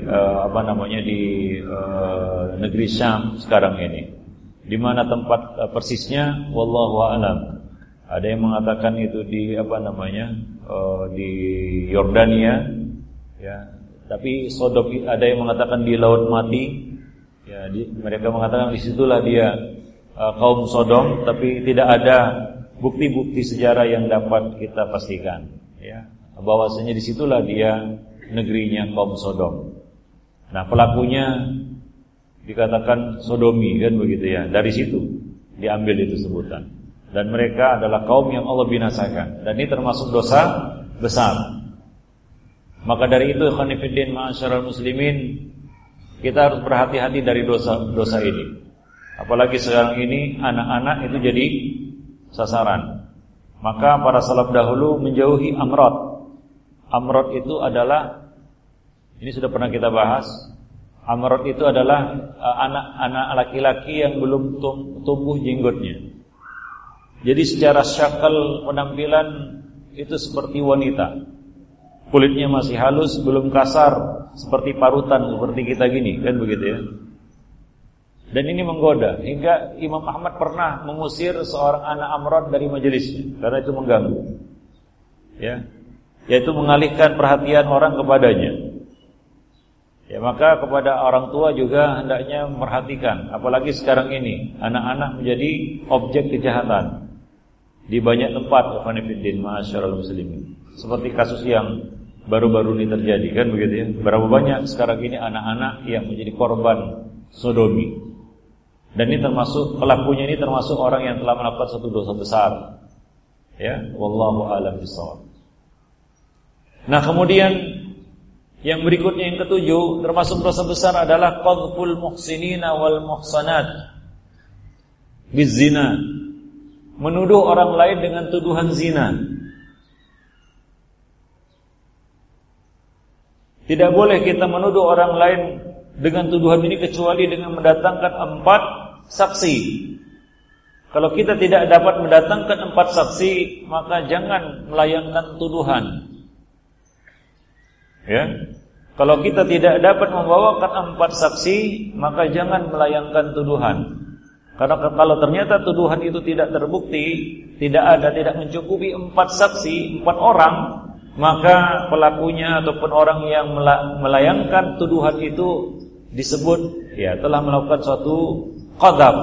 uh, apa namanya di uh, negeri Syam sekarang ini. Di mana tempat uh, persisnya wallahu a'lam. Ada yang mengatakan itu di apa namanya? Uh, di Yordania ya. Tapi Sodom ada yang mengatakan di Laut Mati. Ya, di, mereka mengatakan di situlah dia uh, kaum Sodom tapi tidak ada bukti-bukti sejarah yang dapat kita pastikan ya bahwasanya di situlah dia negerinya kaum Sodom. Nah pelakunya dikatakan Sodomi kan begitu ya dari situ diambil itu sebutan dan mereka adalah kaum yang Allah binasakan dan ini termasuk dosa besar. Maka dari itu khonifuddin ma'asyiral muslimin kita harus berhati-hati dari dosa-dosa ini. Apalagi sekarang ini anak-anak itu jadi sasaran. Maka para salaf dahulu menjauhi amrod. Amrod itu adalah ini sudah pernah kita bahas. Amrod itu adalah anak-anak laki-laki yang belum tumbuh jenggotnya. Jadi secara syakal penampilan itu seperti wanita. Kulitnya masih halus, belum kasar seperti parutan seperti kita gini, kan begitu ya. Dan ini menggoda hingga Imam Ahmad pernah mengusir seorang anak Amrod dari majelisnya karena itu mengganggu. Ya. Yaitu mengalihkan perhatian orang kepadanya. Ya, maka kepada orang tua juga hendaknya memperhatikan apalagi sekarang ini anak-anak menjadi objek kejahatan di banyak tempat Khonifuddin masyarul muslimin. Seperti kasus yang baru-baru ini terjadi kan begitu ya. Berapa banyak sekarang ini anak-anak yang menjadi korban sodomi dan ini termasuk pelakunya ini termasuk orang yang telah melakukan satu dosa besar. Ya, wallahu a'lam bishawab. Nah, kemudian yang berikutnya yang ketujuh termasuk dosa besar adalah qadful muhsinina wal muhsanat bizina. Menuduh orang lain dengan tuduhan zina. Tidak boleh kita menuduh orang lain dengan tuduhan ini kecuali dengan mendatangkan empat saksi. Kalau kita tidak dapat mendatangkan empat saksi, maka jangan melayangkan tuduhan. Ya. Kalau kita tidak dapat membawakan empat saksi, maka jangan melayangkan tuduhan. Karena kalau ternyata tuduhan itu tidak terbukti, tidak ada, tidak mencukupi empat saksi, empat orang, maka pelakunya ataupun orang yang melayangkan tuduhan itu disebut ya telah melakukan suatu qadab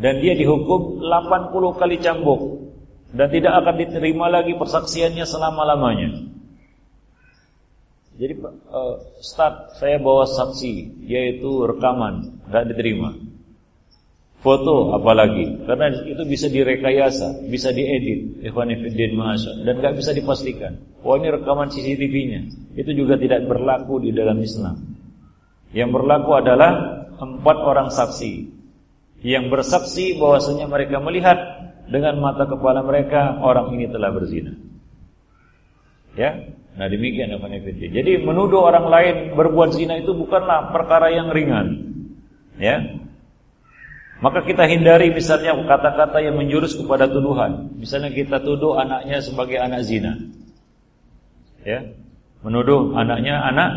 dan dia dihukum 80 kali cambuk dan tidak akan diterima lagi persaksiannya selama-lamanya. Jadi uh, start saya bawa saksi yaitu rekaman tidak diterima. Foto apalagi karena itu bisa direkayasa, bisa diedit, ikhwan fillah dan nggak bisa dipastikan. Wah ini rekaman CCTV-nya. Itu juga tidak berlaku di dalam Islam. Yang berlaku adalah empat orang saksi yang bersaksi bahwasanya mereka melihat dengan mata kepala mereka orang ini telah berzina. Ya, nah demikian apa Jadi menuduh orang lain berbuat zina itu bukanlah perkara yang ringan. Ya, maka kita hindari misalnya kata-kata yang menjurus kepada tuduhan. Misalnya kita tuduh anaknya sebagai anak zina. Ya. Menuduh anaknya anak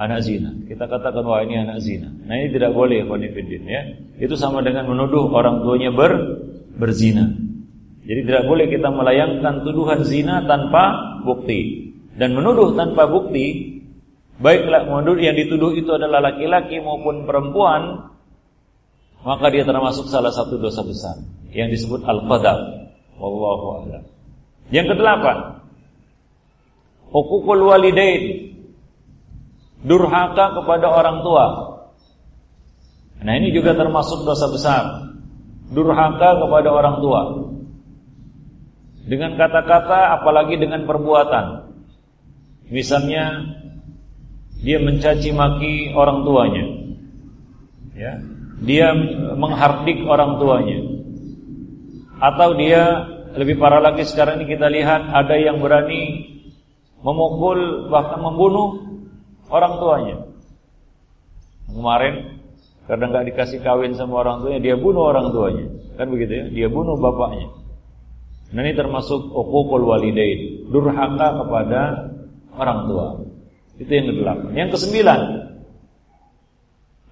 anak zina. Kita katakan wah ini anak zina. Nah ini tidak boleh konfidin ya. Itu sama dengan menuduh orang tuanya ber berzina. Jadi tidak boleh kita melayangkan tuduhan zina tanpa bukti dan menuduh tanpa bukti baiklah menuduh yang dituduh itu adalah laki-laki maupun perempuan maka dia termasuk salah satu dosa besar yang disebut al-qadar. Wallahu a'lam. Yang kedelapan, hukukul walidain. Durhaka kepada orang tua. Nah, ini juga termasuk dosa besar. Durhaka kepada orang tua. Dengan kata-kata apalagi dengan perbuatan. Misalnya dia mencaci maki orang tuanya. Ya. Dia menghardik orang tuanya. Atau dia lebih parah lagi sekarang ini kita lihat ada yang berani memukul bahkan membunuh orang tuanya. Kemarin karena nggak dikasih kawin sama orang tuanya, dia bunuh orang tuanya. Kan begitu ya? Dia bunuh bapaknya. Nah ini termasuk uququl walidain, durhaka kepada orang tua. Itu yang kedelapan. Yang kesembilan,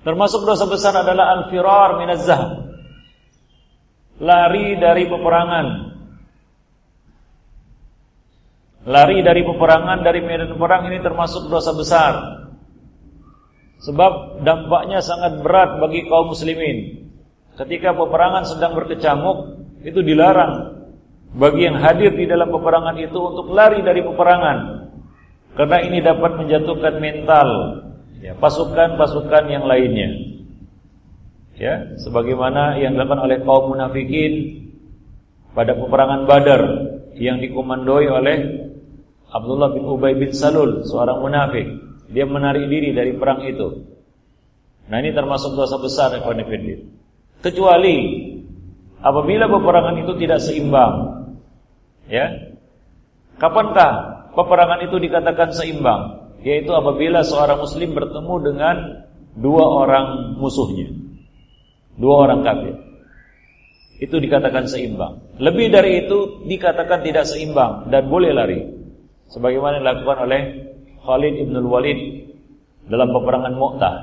termasuk dosa besar adalah al-firar minaz Lari dari peperangan. Lari dari peperangan dari medan perang ini termasuk dosa besar. Sebab dampaknya sangat berat bagi kaum muslimin. Ketika peperangan sedang berkecamuk, itu dilarang bagi yang hadir di dalam peperangan itu untuk lari dari peperangan. Karena ini dapat menjatuhkan mental ya, pasukan-pasukan yang lainnya. Ya, sebagaimana yang dilakukan oleh kaum munafikin pada peperangan Badar yang dikomandoi oleh Abdullah bin Ubay bin Salul, seorang munafik. Dia menarik diri dari perang itu. Nah, ini termasuk dosa besar ya, Kecuali apabila peperangan itu tidak seimbang. Ya. Kapankah peperangan itu dikatakan seimbang? Yaitu apabila seorang muslim bertemu dengan dua orang musuhnya. Dua orang kafir. Itu dikatakan seimbang. Lebih dari itu dikatakan tidak seimbang dan boleh lari. Sebagaimana dilakukan oleh Khalid ibn Walid dalam peperangan Mu'tah.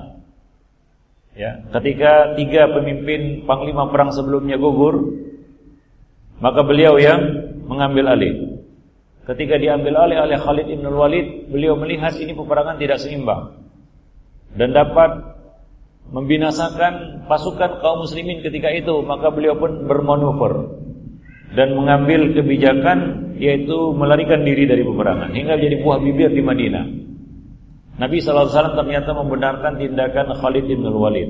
Ya, ketika tiga pemimpin panglima perang sebelumnya gugur, maka beliau yang mengambil alih. Ketika diambil alih oleh Khalid ibn Walid, beliau melihat ini peperangan tidak seimbang dan dapat membinasakan pasukan kaum muslimin ketika itu, maka beliau pun bermanuver dan mengambil kebijakan yaitu melarikan diri dari peperangan hingga jadi buah bibir di Madinah. Nabi SAW ternyata membenarkan tindakan Khalid ibn Walid.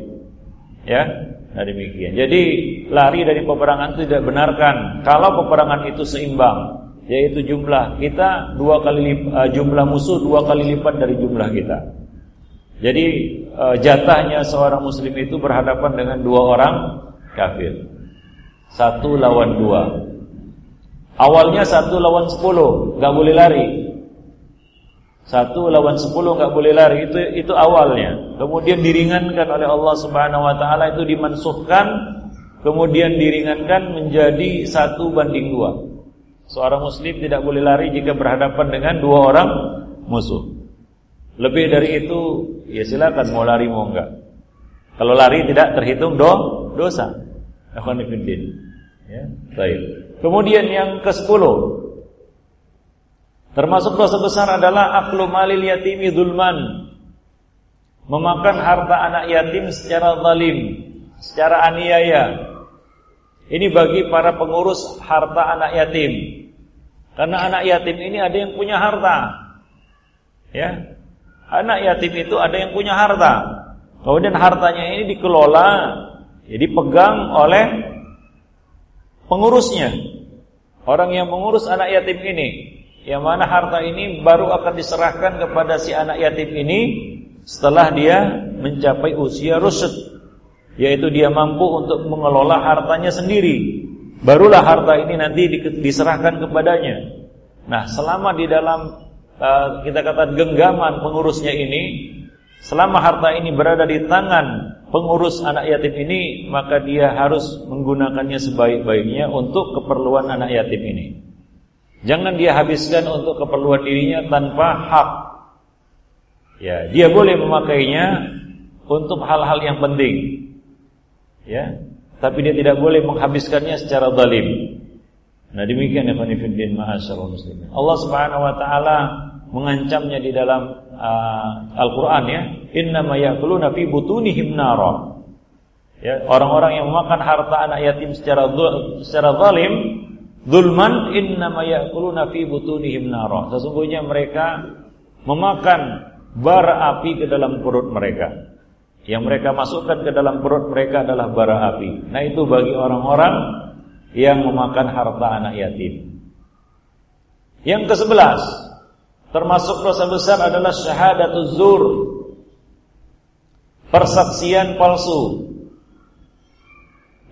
Ya, Nah demikian. Jadi lari dari peperangan itu tidak benarkan. Kalau peperangan itu seimbang, yaitu jumlah kita dua kali uh, jumlah musuh dua kali lipat dari jumlah kita. Jadi uh, jatahnya seorang muslim itu berhadapan dengan dua orang kafir. Satu lawan dua. Awalnya satu lawan sepuluh, nggak boleh lari. Satu lawan sepuluh nggak boleh lari itu itu awalnya. Kemudian diringankan oleh Allah Subhanahu Wa Taala itu dimansuhkan, kemudian diringankan menjadi satu banding dua. Seorang Muslim tidak boleh lari jika berhadapan dengan dua orang musuh. Lebih dari itu, ya silakan mau lari mau enggak. Kalau lari tidak terhitung do dosa. Ya, baik. Kemudian yang ke sepuluh Termasuk dosa besar adalah aklu malil yatimi dulman. Memakan harta anak yatim secara zalim, secara aniaya. Ini bagi para pengurus harta anak yatim. Karena anak yatim ini ada yang punya harta. Ya. Anak yatim itu ada yang punya harta. Kemudian hartanya ini dikelola, jadi pegang oleh pengurusnya. Orang yang mengurus anak yatim ini yang mana harta ini baru akan diserahkan kepada si anak yatim ini setelah dia mencapai usia rusuk yaitu dia mampu untuk mengelola hartanya sendiri barulah harta ini nanti diserahkan kepadanya nah selama di dalam uh, kita kata genggaman pengurusnya ini selama harta ini berada di tangan pengurus anak yatim ini maka dia harus menggunakannya sebaik-baiknya untuk keperluan anak yatim ini Jangan dia habiskan untuk keperluan dirinya tanpa hak. Ya, dia boleh memakainya untuk hal-hal yang penting. Ya, tapi dia tidak boleh menghabiskannya secara zalim. Nah, demikian ya khonifuddin ma'asyarul muslimin. Allah Subhanahu wa taala mengancamnya di dalam uh, Al-Qur'an ya, innama yaquluna fi butunihim nara. Ya, orang-orang yang memakan harta anak yatim secara secara zalim, zulman innama ya'kuluna fi butunihim nara. Sesungguhnya mereka memakan bara api ke dalam perut mereka. Yang mereka masukkan ke dalam perut mereka adalah bara api. Nah, itu bagi orang-orang yang memakan harta anak yatim. Yang ke-11 termasuk dosa besar adalah syahadatuz zur. Persaksian palsu.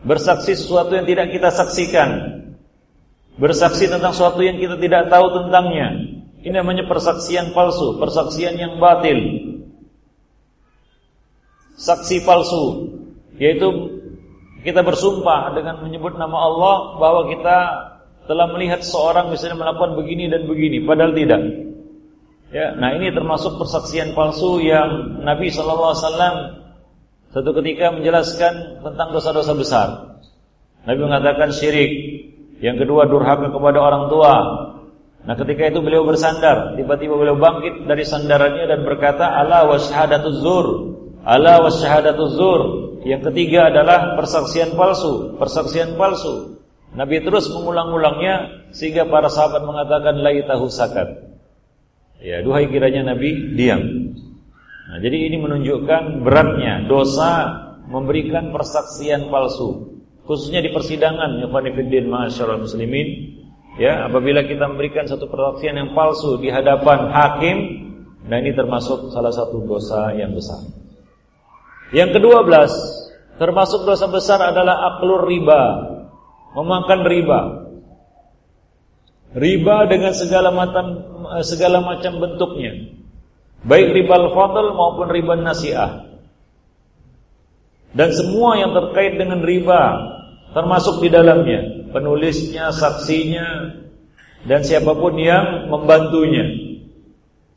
Bersaksi sesuatu yang tidak kita saksikan. Bersaksi tentang sesuatu yang kita tidak tahu tentangnya. Ini namanya persaksian palsu, persaksian yang batil. Saksi palsu yaitu kita bersumpah dengan menyebut nama Allah bahwa kita telah melihat seorang misalnya melakukan begini dan begini padahal tidak. Ya, nah ini termasuk persaksian palsu yang Nabi wasallam satu ketika menjelaskan tentang dosa-dosa besar. Nabi mengatakan syirik, yang kedua durhaka kepada orang tua. Nah, ketika itu beliau bersandar, tiba-tiba beliau bangkit dari sandarannya dan berkata, "Ala wa syahadatuz zur." Ala wa syahadatuz zur. Yang ketiga adalah persaksian palsu, persaksian palsu. Nabi terus mengulang-ulangnya sehingga para sahabat mengatakan laitahu sakat. Ya, duhai kiranya Nabi diam. Nah, jadi ini menunjukkan beratnya dosa memberikan persaksian palsu, khususnya di persidangan ya masyaallah muslimin. Ya, apabila kita memberikan satu persaksian yang palsu di hadapan hakim, nah ini termasuk salah satu dosa yang besar. Yang kedua belas, termasuk dosa besar adalah aklur riba, memakan riba. Riba dengan segala macam segala macam bentuknya baik riba al-fadl maupun riba nasiah. Dan semua yang terkait dengan riba termasuk di dalamnya, penulisnya, saksinya dan siapa pun yang membantunya.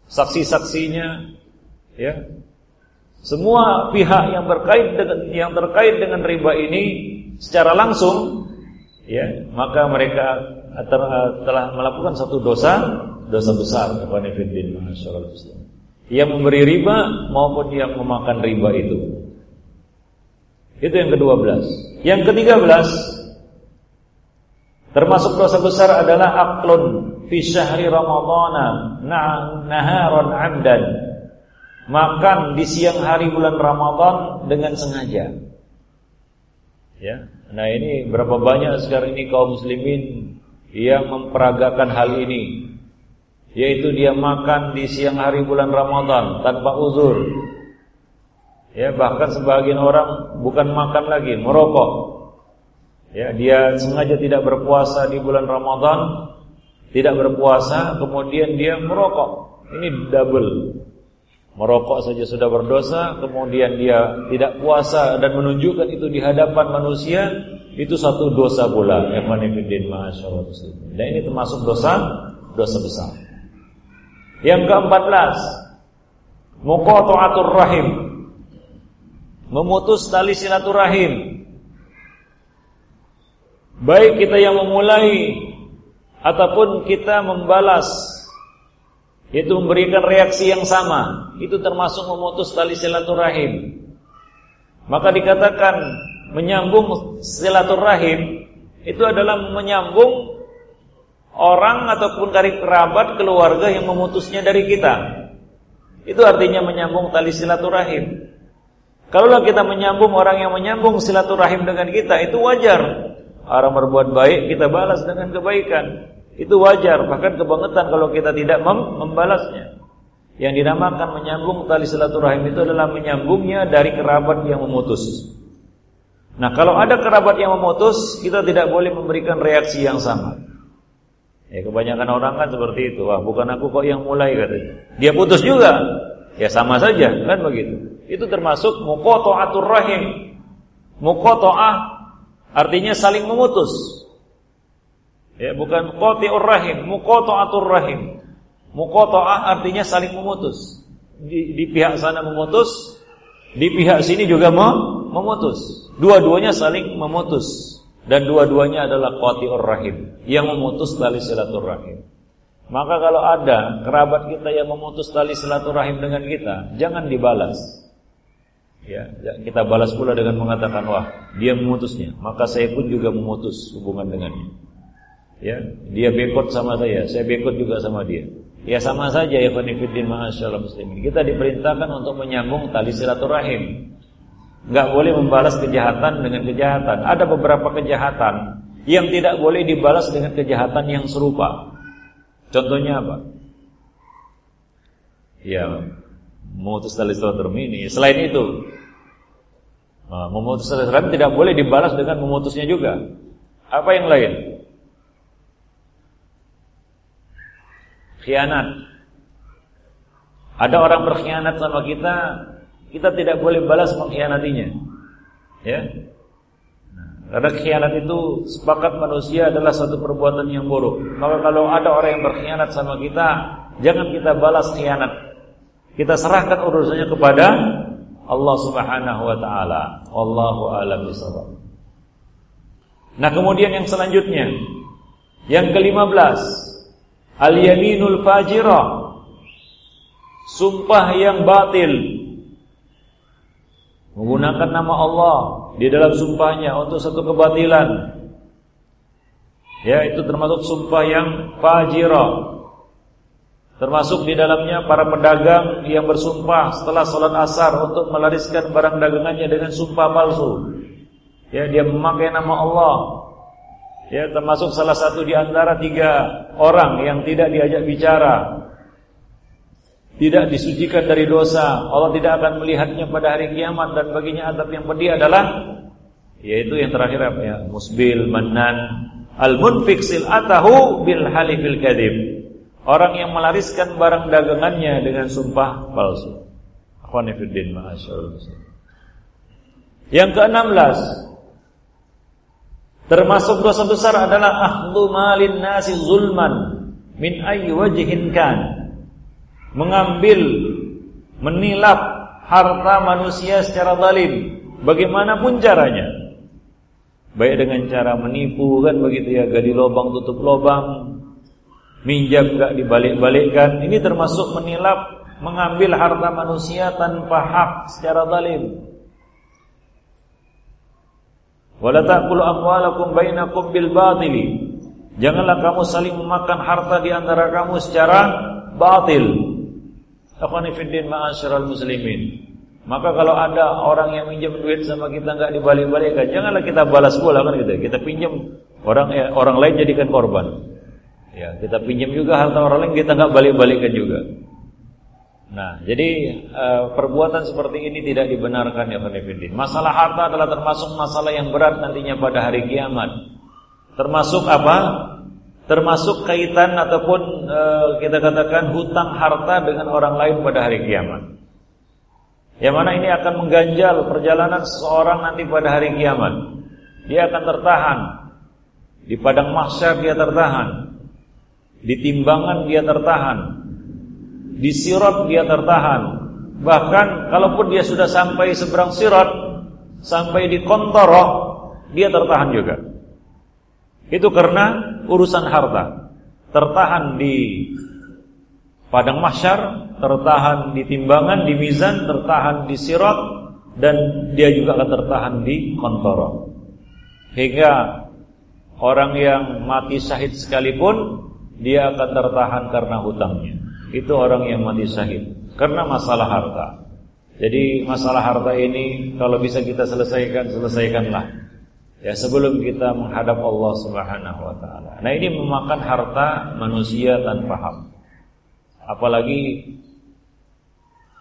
Saksi-saksinya ya. Semua pihak yang terkait dengan yang terkait dengan riba ini secara langsung ya, maka mereka telah melakukan satu dosa, dosa besar kepada fillah masyaallah muslim yang memberi riba maupun yang memakan riba itu. Itu yang kedua belas. Yang ketiga belas termasuk dosa besar adalah aklun fi syahri ramadhana amdan. Makan di siang hari bulan Ramadan dengan sengaja. Ya. Nah, ini berapa banyak sekarang ini kaum muslimin yang memperagakan hal ini yaitu dia makan di siang hari bulan Ramadan tanpa uzur. Ya, bahkan sebagian orang bukan makan lagi, merokok. Ya, dia sengaja tidak berpuasa di bulan Ramadan, tidak berpuasa, kemudian dia merokok. Ini double. Merokok saja sudah berdosa, kemudian dia tidak puasa dan menunjukkan itu di hadapan manusia, itu satu dosa pula. Dan ini termasuk dosa dosa besar. Yang keempat belas Muqatu'atur rahim Memutus tali silaturahim Baik kita yang memulai Ataupun kita membalas Itu memberikan reaksi yang sama Itu termasuk memutus tali silaturahim Maka dikatakan Menyambung silaturahim Itu adalah menyambung orang ataupun karib kerabat keluarga yang memutusnya dari kita. Itu artinya menyambung tali silaturahim. Kalau kita menyambung orang yang menyambung silaturahim dengan kita, itu wajar. Orang berbuat baik kita balas dengan kebaikan. Itu wajar, bahkan kebangetan kalau kita tidak mem membalasnya. Yang dinamakan menyambung tali silaturahim itu adalah menyambungnya dari kerabat yang memutus. Nah, kalau ada kerabat yang memutus, kita tidak boleh memberikan reaksi yang sama. Ya kebanyakan orang kan seperti itu. Wah, bukan aku kok yang mulai katanya. Dia putus juga. Ya sama saja, kan begitu. Itu termasuk muqata'atur rahim. Muqata'ah artinya saling memutus. Ya, bukan qati'ur rahim, muqata'atur rahim. Muqata'ah artinya saling memutus. Di, di pihak sana memutus, di pihak sini juga memutus. Dua-duanya saling memutus dan dua-duanya adalah qati'ur rahim yang memutus tali silaturahim. Maka kalau ada kerabat kita yang memutus tali silaturahim dengan kita, jangan dibalas. Ya, kita balas pula dengan mengatakan wah dia memutusnya, maka saya pun juga memutus hubungan dengannya. Ya, dia bekot sama saya, saya bekot juga sama dia. Ya sama saja ya Fanifiddin Masyaallah muslimin. Kita diperintahkan untuk menyambung tali silaturahim. Enggak boleh membalas kejahatan dengan kejahatan. Ada beberapa kejahatan yang tidak boleh dibalas dengan kejahatan yang serupa. Contohnya apa? Ya, memutus tali silaturahmi ini. Selain itu, Nah, memutus silaturahmi tidak boleh dibalas dengan memutusnya juga. Apa yang lain? Khianat. Ada orang berkhianat sama kita, kita tidak boleh balas mengkhianatinya. Ya. Nah, karena khianat itu sepakat manusia adalah satu perbuatan yang buruk. Maka kalau ada orang yang berkhianat sama kita, jangan kita balas khianat. Kita serahkan urusannya kepada Allah Subhanahu wa taala. Wallahu a'lam bishawab. Nah, kemudian yang selanjutnya yang ke-15 al-yaminul fajirah. Sumpah yang batil. Menggunakan nama Allah di dalam sumpahnya untuk satu kebatilan. Ya, itu termasuk sumpah yang fajirah. Termasuk di dalamnya para pedagang yang bersumpah setelah sholat asar untuk melariskan barang dagangannya dengan sumpah palsu. Ya, dia memakai nama Allah. Ya, termasuk salah satu di antara tiga orang yang tidak diajak bicara. Tidak disucikan dari dosa. Allah tidak akan melihatnya pada hari kiamat dan baginya adab yang pedih adalah yaitu yang terakhir apa ya? Musbil, mannan, al-munfiksil atahu bil halifil kadhib. Orang yang melariskan barang dagangannya dengan sumpah palsu. Yang ke-16 Termasuk dosa besar adalah akhdhu malin nasi zulman min ayyi wajhin kan. Mengambil menilap harta manusia secara zalim. Bagaimanapun caranya. Baik dengan cara menipu kan begitu ya, gali lubang tutup lubang, minjam gak dibalik-balikkan. Ini termasuk menilap mengambil harta manusia tanpa hak secara zalim wala ta'kulu amwalakum bainakum bil batili janganlah kamu saling memakan harta di antara kamu secara batil. Akhwani fiddin ma'asyiral muslimin. Maka kalau ada orang yang minjam duit sama kita nggak dibalik-balikkan janganlah kita balas pula kan gitu. Kita pinjam orang eh, orang lain jadikan korban. Ya, kita pinjam juga harta orang lain kita nggak balik-balikan juga. Nah, jadi e, perbuatan seperti ini tidak dibenarkan ya Khonifidin. Masalah harta adalah termasuk masalah yang berat nantinya pada hari kiamat. Termasuk apa? Termasuk kaitan ataupun e, kita katakan hutang harta dengan orang lain pada hari kiamat. Yang mana ini akan mengganjal perjalanan seseorang nanti pada hari kiamat. Dia akan tertahan di padang mahsyar dia tertahan di timbangan dia tertahan. Di sirat dia tertahan. Bahkan kalaupun dia sudah sampai seberang sirat, sampai di kontoroh, dia tertahan juga. Itu karena urusan harta. Tertahan di padang mahsyar, tertahan di timbangan, di mizan, tertahan di sirat, dan dia juga akan tertahan di kontoroh. Hingga orang yang mati syahid sekalipun dia akan tertahan karena hutangnya. Itu orang yang mati syahid karena masalah harta. Jadi masalah harta ini kalau bisa kita selesaikan, selesaikanlah. Ya sebelum kita menghadap Allah Subhanahu wa taala. Nah, ini memakan harta manusia tanpa hak. Apalagi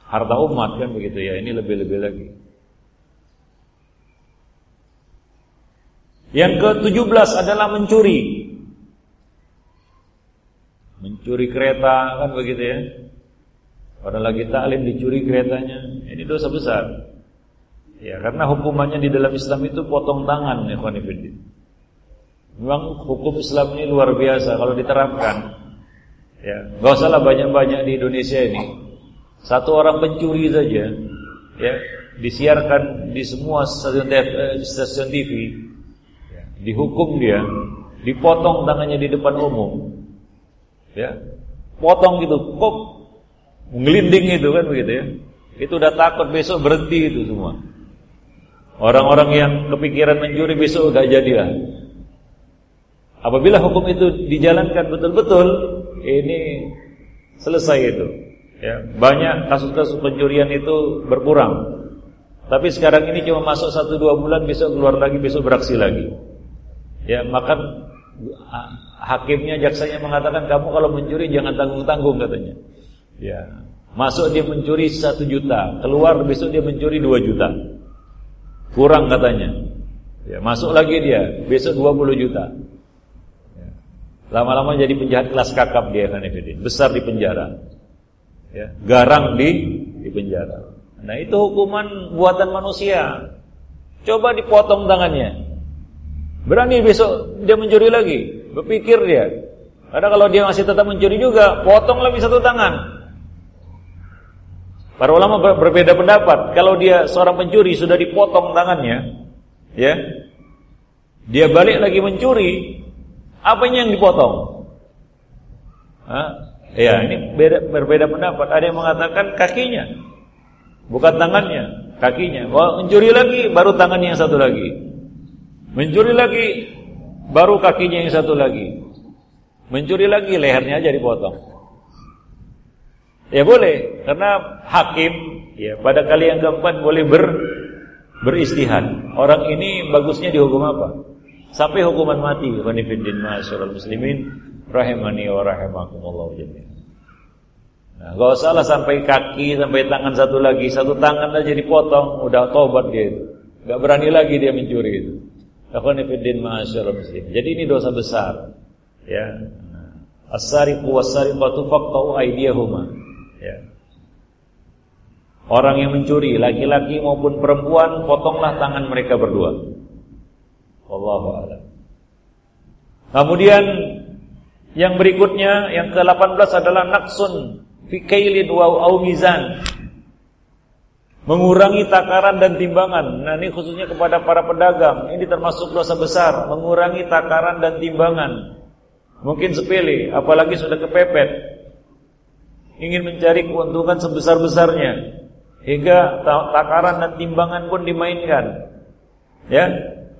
harta umat kan begitu ya. Ini lebih-lebih lagi. Yang ke-17 adalah mencuri. Mencuri kereta kan begitu ya. Pada lagi taklim dicuri keretanya, ini dosa besar. Ya, karena hukumannya di dalam Islam itu potong tangan ya khonifidin. Memang hukum Islam ini luar biasa kalau diterapkan. Ya, enggak usahlah banyak-banyak di Indonesia ini. Satu orang pencuri saja ya, disiarkan di semua stasiun TV, eh, stasiun TV. Ya, dihukum dia, dipotong tangannya di depan umum ya potong gitu kok ngelinding itu kan begitu ya Itu udah takut besok berhenti itu semua. Orang-orang yang kepikiran mencuri besok udah jadilah. Apabila hukum itu dijalankan betul-betul, ini selesai itu. Ya, banyak kasus-kasus pencurian itu berkurang. Tapi sekarang ini cuma masuk satu dua bulan, besok keluar lagi, besok beraksi lagi. Ya, maka hakimnya, jaksanya mengatakan kamu kalau mencuri jangan tanggung-tanggung katanya. Ya, masuk dia mencuri satu juta, keluar besok dia mencuri dua juta. Kurang katanya. Ya, masuk lagi dia, besok 20 juta. Ya. Lama-lama jadi penjahat kelas kakap dia kan Besar di penjara. Ya, garang di di penjara. Nah, itu hukuman buatan manusia. Coba dipotong tangannya. Berani besok dia mencuri lagi. Berpikir dia. Karena kalau dia masih tetap mencuri juga, potong lagi satu tangan. Para ulama berbeda pendapat. Kalau dia seorang pencuri sudah dipotong tangannya, ya, dia balik lagi mencuri, apanya yang dipotong? Hah? Ya, ini beda, berbeda pendapat. Ada yang mengatakan kakinya, bukan tangannya, kakinya. Wah, mencuri lagi, baru tangannya yang satu lagi. Mencuri lagi, baru kakinya yang satu lagi. Mencuri lagi, lehernya aja dipotong. Ya boleh, karena hakim ya pada kali yang keempat boleh ber beristihad. Orang ini bagusnya dihukum apa? Sampai hukuman mati. Khonifuddin ma'asyiral muslimin rahimani wa rahimakumullah jami'an. Nah, gak usah lah sampai kaki, sampai tangan satu lagi, satu tangan aja dipotong, udah tobat dia itu. Gak berani lagi dia mencuri itu. Khonifuddin ma'asyiral muslimin. Jadi ini dosa besar. Ya. As-sariqu was-sariqatu faqta'u aydiyahuma. Ya. Orang yang mencuri, laki-laki maupun perempuan, potonglah tangan mereka berdua. Allahu a'lam. Kemudian yang berikutnya yang ke-18 adalah naqsun fi kailin wa mizan. Mengurangi takaran dan timbangan. Nah, ini khususnya kepada para pedagang. Ini termasuk dosa besar, mengurangi takaran dan timbangan. Mungkin sepele, apalagi sudah kepepet ingin mencari keuntungan sebesar-besarnya hingga takaran dan timbangan pun dimainkan. Ya.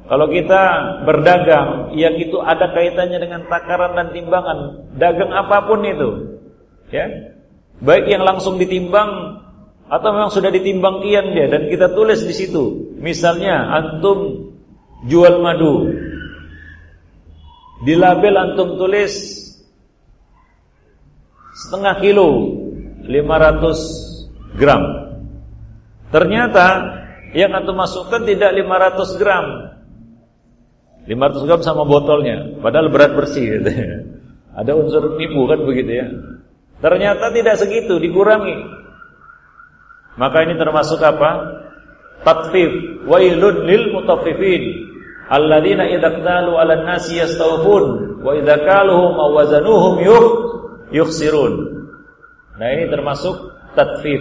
Kalau kita berdagang yang itu ada kaitannya dengan takaran dan timbangan, dagang apa pun itu. Ya. Baik yang langsung ditimbang atau memang sudah ditimbang kian dia dan kita tulis di situ. Misalnya antum jual madu. Di label antum tulis setengah kilo 500 gram ternyata yang antum masukkan tidak 500 gram 500 gram sama botolnya padahal berat bersih gitu ya. ada unsur nipu kan begitu ya ternyata tidak segitu dikurangi maka ini termasuk apa tatfif wailun lil mutaffifin alladzina idza qalu 'alan nasi yastawfun wa idza aw wazanuhum yukhsirun. Nah, ini termasuk tatfif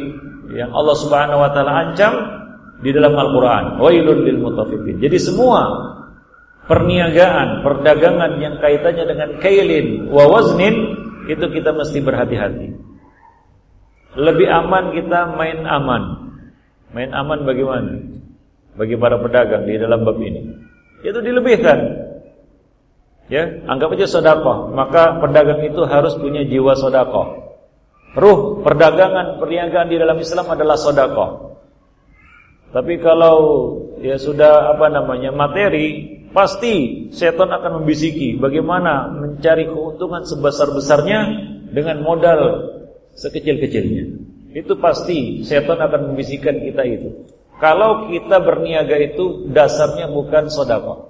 yang Allah Subhanahu wa taala ancam di dalam Al-Qur'an. Wailul lil mutaffifin. Jadi semua perniagaan, perdagangan yang kaitannya dengan kailin wa waznin itu kita mesti berhati-hati. Lebih aman kita main aman. Main aman bagaimana? Bagi para pedagang di dalam bab ini. Itu dilebihkan. Ya, anggap aja sedekah. Maka pedagang itu harus punya jiwa sedekah. Ruh perdagangan, perniagaan di dalam Islam adalah sedekah. Tapi kalau ya sudah apa namanya materi, pasti setan akan membisiki bagaimana mencari keuntungan sebesar-besarnya dengan modal sekecil-kecilnya. Itu pasti setan akan membisikkan kita itu. Kalau kita berniaga itu dasarnya bukan sedekah.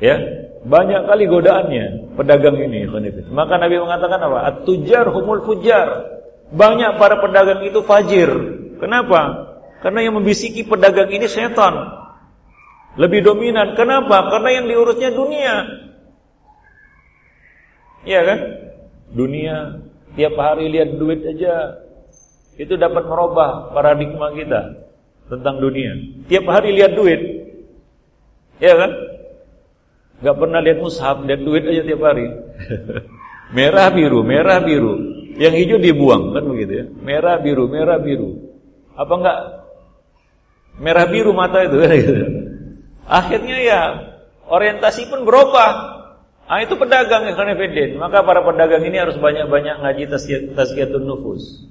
Ya, banyak kali godaannya pedagang ini, Maka Nabi mengatakan apa? At-tujar humul fujar. Banyak para pedagang itu fajir. Kenapa? Karena yang membisiki pedagang ini setan. Lebih dominan. Kenapa? Karena yang diurusnya dunia. Iya kan? Dunia tiap hari lihat duit aja itu dapat merubah paradigma kita tentang dunia. Tiap hari lihat duit. Iya kan? Gak pernah lihat mushaf, lihat duit aja tiap hari. merah biru, merah biru. Yang hijau dibuang kan begitu ya. Merah biru, merah biru. Apa enggak merah biru mata itu gitu. Akhirnya ya orientasi pun berubah. Ah itu pedagang yang Khanifidin. Maka para pedagang ini harus banyak-banyak ngaji tazkiyatun nufus.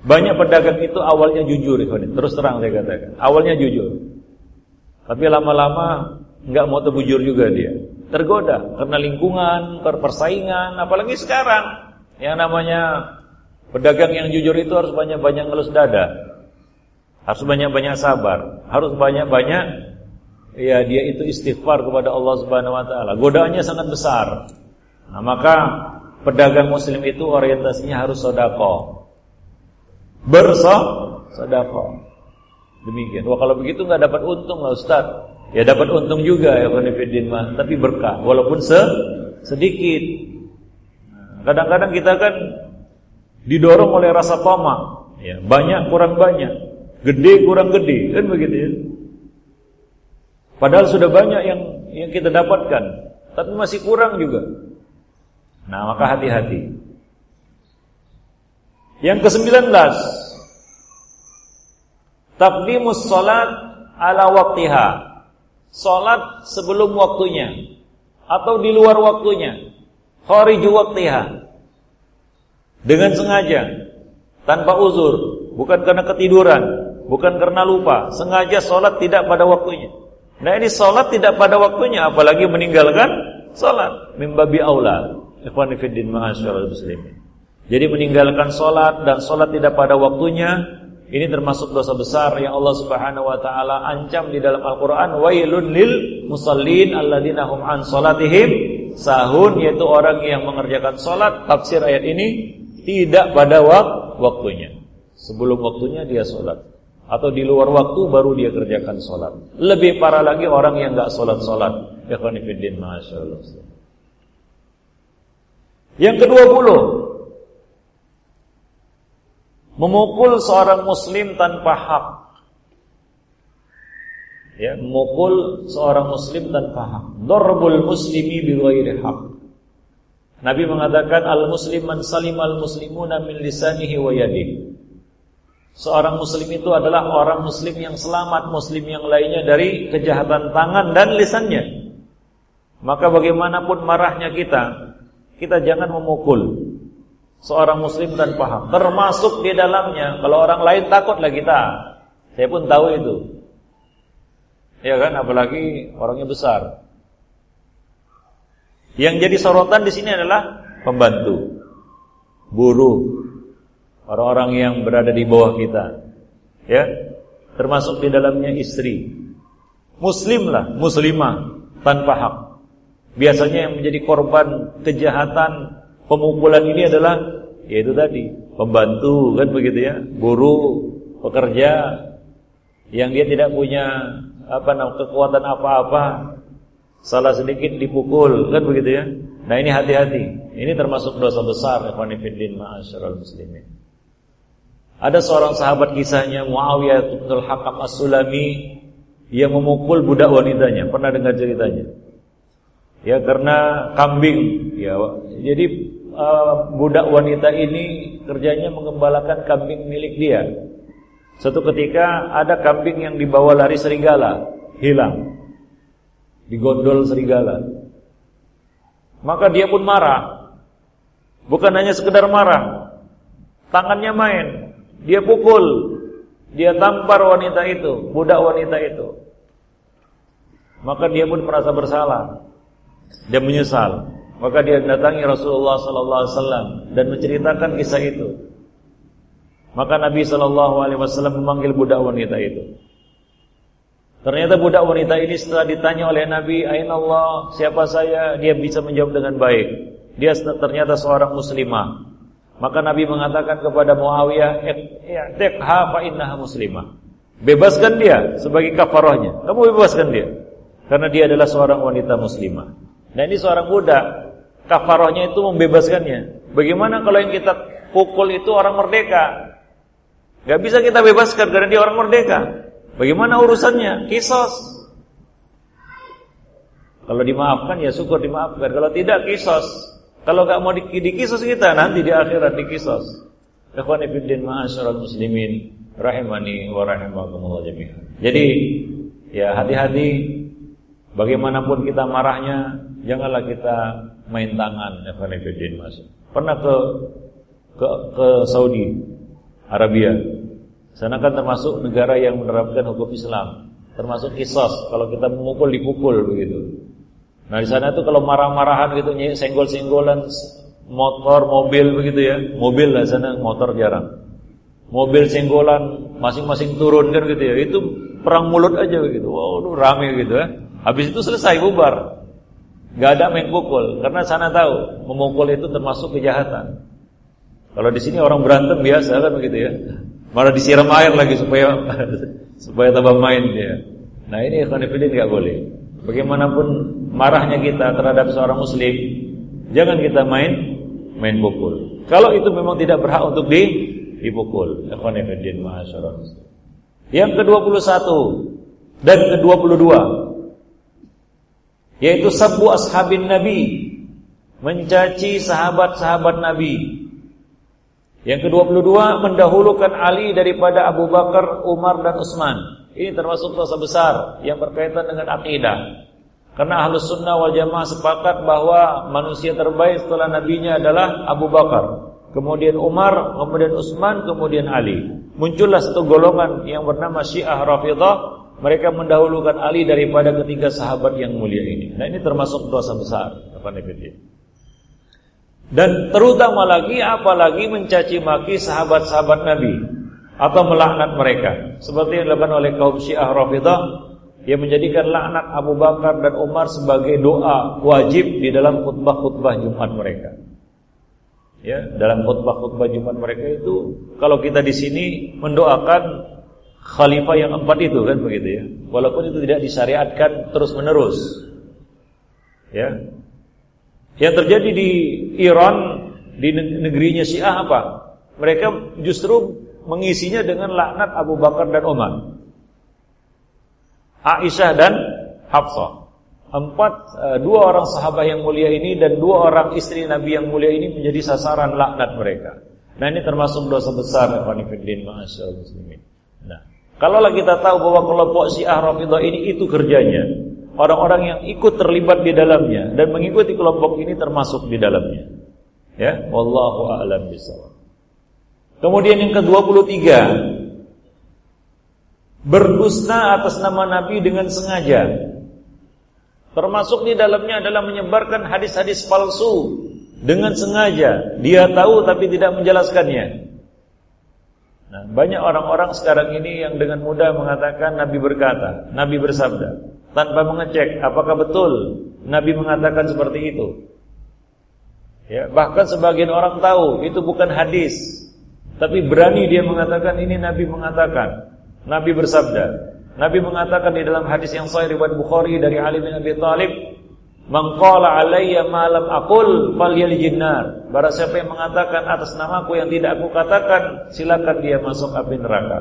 Banyak pedagang itu awalnya jujur, terus terang saya katakan. Awalnya jujur. Tapi lama-lama nggak mau terbujur juga dia. Tergoda karena lingkungan, persaingan, apalagi sekarang yang namanya pedagang yang jujur itu harus banyak-banyak ngelus dada. Harus banyak-banyak sabar, harus banyak-banyak ya dia itu istighfar kepada Allah Subhanahu wa taala. Godaannya sangat besar. Nah, maka pedagang muslim itu orientasinya harus sedekah. Bersah sedekah. Demikian. Wah kalau begitu nggak dapat untung lah Ustaz. Ya dapat untung juga ya Khonifidin mah, tapi berkah walaupun se sedikit. Kadang-kadang kita kan didorong oleh rasa tamak, ya, banyak kurang banyak, gede kurang gede, kan begitu ya. Padahal sudah banyak yang yang kita dapatkan, tapi masih kurang juga. Nah, maka hati-hati. Yang ke-19 Taqdimus salat ala waktiha Salat sebelum waktunya Atau di luar waktunya. Khariju waktiha Dengan sengaja Tanpa uzur. Bukan karena ketiduran Bukan karena lupa. Sengaja salat tidak pada waktunya Nah ini sholat tidak pada waktunya Apalagi meninggalkan sholat Mimbabi aula Ikhwanifiddin ma'asyarul muslimin. Jadi meninggalkan sholat dan sholat tidak pada waktunya Ini termasuk dosa besar yang Allah subhanahu wa ta'ala ancam di dalam Al-Quran. Wailun lil musallin alladina hum an sholatihim Sahun yaitu orang yang mengerjakan sholat Tafsir ayat ini Tidak pada waktunya. Sebelum waktunya dia sholat atau di luar waktu baru dia kerjakan sholat. Lebih parah lagi orang yang nggak sholat sholat. Ikhwanifiddin, masya Allah. Yang kedua puluh, memukul seorang muslim tanpa hak. Ya, memukul seorang muslim tanpa hak. Darbul muslimi bighairi hak. Nabi mengatakan al-muslim man salimal muslimuna min lisanihi wa yadihi. Seorang muslim itu adalah orang muslim yang selamat, muslim yang lainnya dari kejahatan tangan dan lisannya. Maka bagaimanapun marahnya kita, kita jangan memukul seorang muslim tanpa hak. Termasuk di dalamnya, kalau orang lain takutlah kita. Saya pun tahu itu. Ya kan, apalagi orangnya besar. Yang jadi sorotan di sini adalah pembantu, buruh, orang-orang yang berada di bawah kita. Ya, termasuk di dalamnya istri. Muslimlah, muslimah tanpa hak. Biasanya yang menjadi korban kejahatan pemukulan ini adalah yaitu tadi, pembantu kan begitu ya, guru, pekerja yang dia tidak punya apa namanya kekuatan apa-apa, salah sedikit dipukul kan begitu ya. Nah ini hati-hati. Ini termasuk dosa besar ikhwan fillah muslimin. Ada seorang sahabat kisahnya Muawiyah bin Hakam As-Sulami yang memukul budak wanitanya. Pernah dengar ceritanya? Ya karena kambing. Ya, jadi uh, budak wanita ini kerjanya mengembalakan kambing milik dia. Suatu ketika ada kambing yang dibawa lari serigala, hilang. Digondol serigala. Maka dia pun marah. Bukan hanya sekedar marah, tangannya main. Dia pukul, dia tampar wanita itu, budak wanita itu. Maka dia pun merasa bersalah. Dia menyesal. Maka dia datangi Rasulullah sallallahu alaihi wasallam dan menceritakan kisah itu. Maka Nabi sallallahu alaihi wasallam memanggil budak wanita itu. Ternyata budak wanita ini setelah ditanya oleh Nabi, "Aina Allah? Siapa saya?" Dia bisa menjawab dengan baik. Dia ternyata seorang muslimah. Maka Nabi mengatakan kepada Muawiyah, "I'tiqha fa innaha muslimah." Bebaskan dia sebagai kafarahnya. Kamu bebaskan dia karena dia adalah seorang wanita muslimah. Nah ini seorang budak, kafarahnya itu membebaskannya. Bagaimana kalau yang kita pukul itu orang merdeka? Gak bisa kita bebaskan karena dia orang merdeka. Bagaimana urusannya? Kisos. Kalau dimaafkan ya syukur dimaafkan. Kalau tidak kisos. Kalau nggak mau dikisos kita nanti di akhirat dikisos. Ikhwan fillah ma'asyiral muslimin rahimani wa rahimakumullah jami'an. Jadi ya hati-hati bagaimanapun kita marahnya, janganlah kita main tangan ikhwan masuk. Pernah ke ke ke Saudi Arabia. Sana kan termasuk negara yang menerapkan hukum Islam, termasuk kisos. Kalau kita memukul dipukul begitu. Nah di sana tuh kalau marah-marahan gitu senggol-senggolan motor, mobil begitu ya. Mobil lah sana motor jarang mobil senggolan masing-masing turun kan gitu ya. Itu perang mulut aja begitu. Wow, itu rame gitu ya. Habis itu selesai bubar. Gak ada main pukul karena sana tahu memukul itu termasuk kejahatan. Kalau di sini orang berantem biasa kan begitu ya. Malah disiram air lagi supaya supaya tambah main dia. Nah ini khonifidin nggak boleh. Bagaimanapun marahnya kita terhadap seorang muslim, jangan kita main main pukul. Kalau itu memang tidak berhak untuk di dipukul. Yang ke-21 dan ke-22 yaitu sabu ashabin Nabi, mencaci sahabat-sahabat Nabi. Yang ke-22 mendahulukan Ali daripada Abu Bakar, Umar dan Utsman. Ini termasuk dosa besar yang berkaitan dengan akidah. Karena ahlus sunnah wal jamaah sepakat bahwa manusia terbaik setelah nabinya adalah Abu Bakar kemudian Umar, kemudian Utsman, kemudian Ali. Muncullah satu golongan yang bernama Syiah Rafidhah, mereka mendahulukan Ali daripada ketiga sahabat yang mulia ini. Nah, ini termasuk dosa besar, Dan terutama lagi apalagi mencaci maki sahabat-sahabat Nabi atau melaknat mereka. Seperti yang dilakukan oleh kaum Syiah Rafidhah yang menjadikan laknat Abu Bakar dan Umar sebagai doa wajib di dalam khutbah-khutbah Jumat mereka. Ya, dalam khutbah-khutbah Jumat mereka itu kalau kita di sini mendoakan khalifah yang empat itu kan begitu ya. Walaupun itu tidak disyariatkan terus-menerus. Ya. Yang terjadi di Iran di negerinya Syiah apa? Mereka justru mengisinya dengan laknat Abu Bakar dan Umar. Aisyah dan Hafsah empat uh, dua orang sahabat yang mulia ini dan dua orang istri Nabi yang mulia ini menjadi sasaran laknat mereka. Nah ini termasuk dosa besar Ikhwanifiddin ma'asyar muslimin. Nah, kalaulah kita tahu bahwa kelompok Syiah Rafidhah ini itu kerjanya, orang-orang yang ikut terlibat di dalamnya dan mengikuti kelompok ini termasuk di dalamnya. Ya, wallahu a'lam bishawab. Kemudian yang ke-23 berdusta atas nama Nabi dengan sengaja Termasuk di dalamnya adalah menyebarkan hadis-hadis palsu dengan sengaja. Dia tahu tapi tidak menjelaskannya. Nah, banyak orang-orang sekarang ini yang dengan mudah mengatakan Nabi berkata, Nabi bersabda, tanpa mengecek apakah betul Nabi mengatakan seperti itu. Ya, bahkan sebagian orang tahu itu bukan hadis, tapi berani dia mengatakan ini Nabi mengatakan, Nabi bersabda. Nabi mengatakan di dalam hadis yang sahih riwayat Bukhari dari Ali bin Abi Thalib, "Man qala alayya ma lam aqul falyalijin nar." Siapa yang mengatakan atas namaku yang tidak aku katakan, silakan dia masuk api neraka.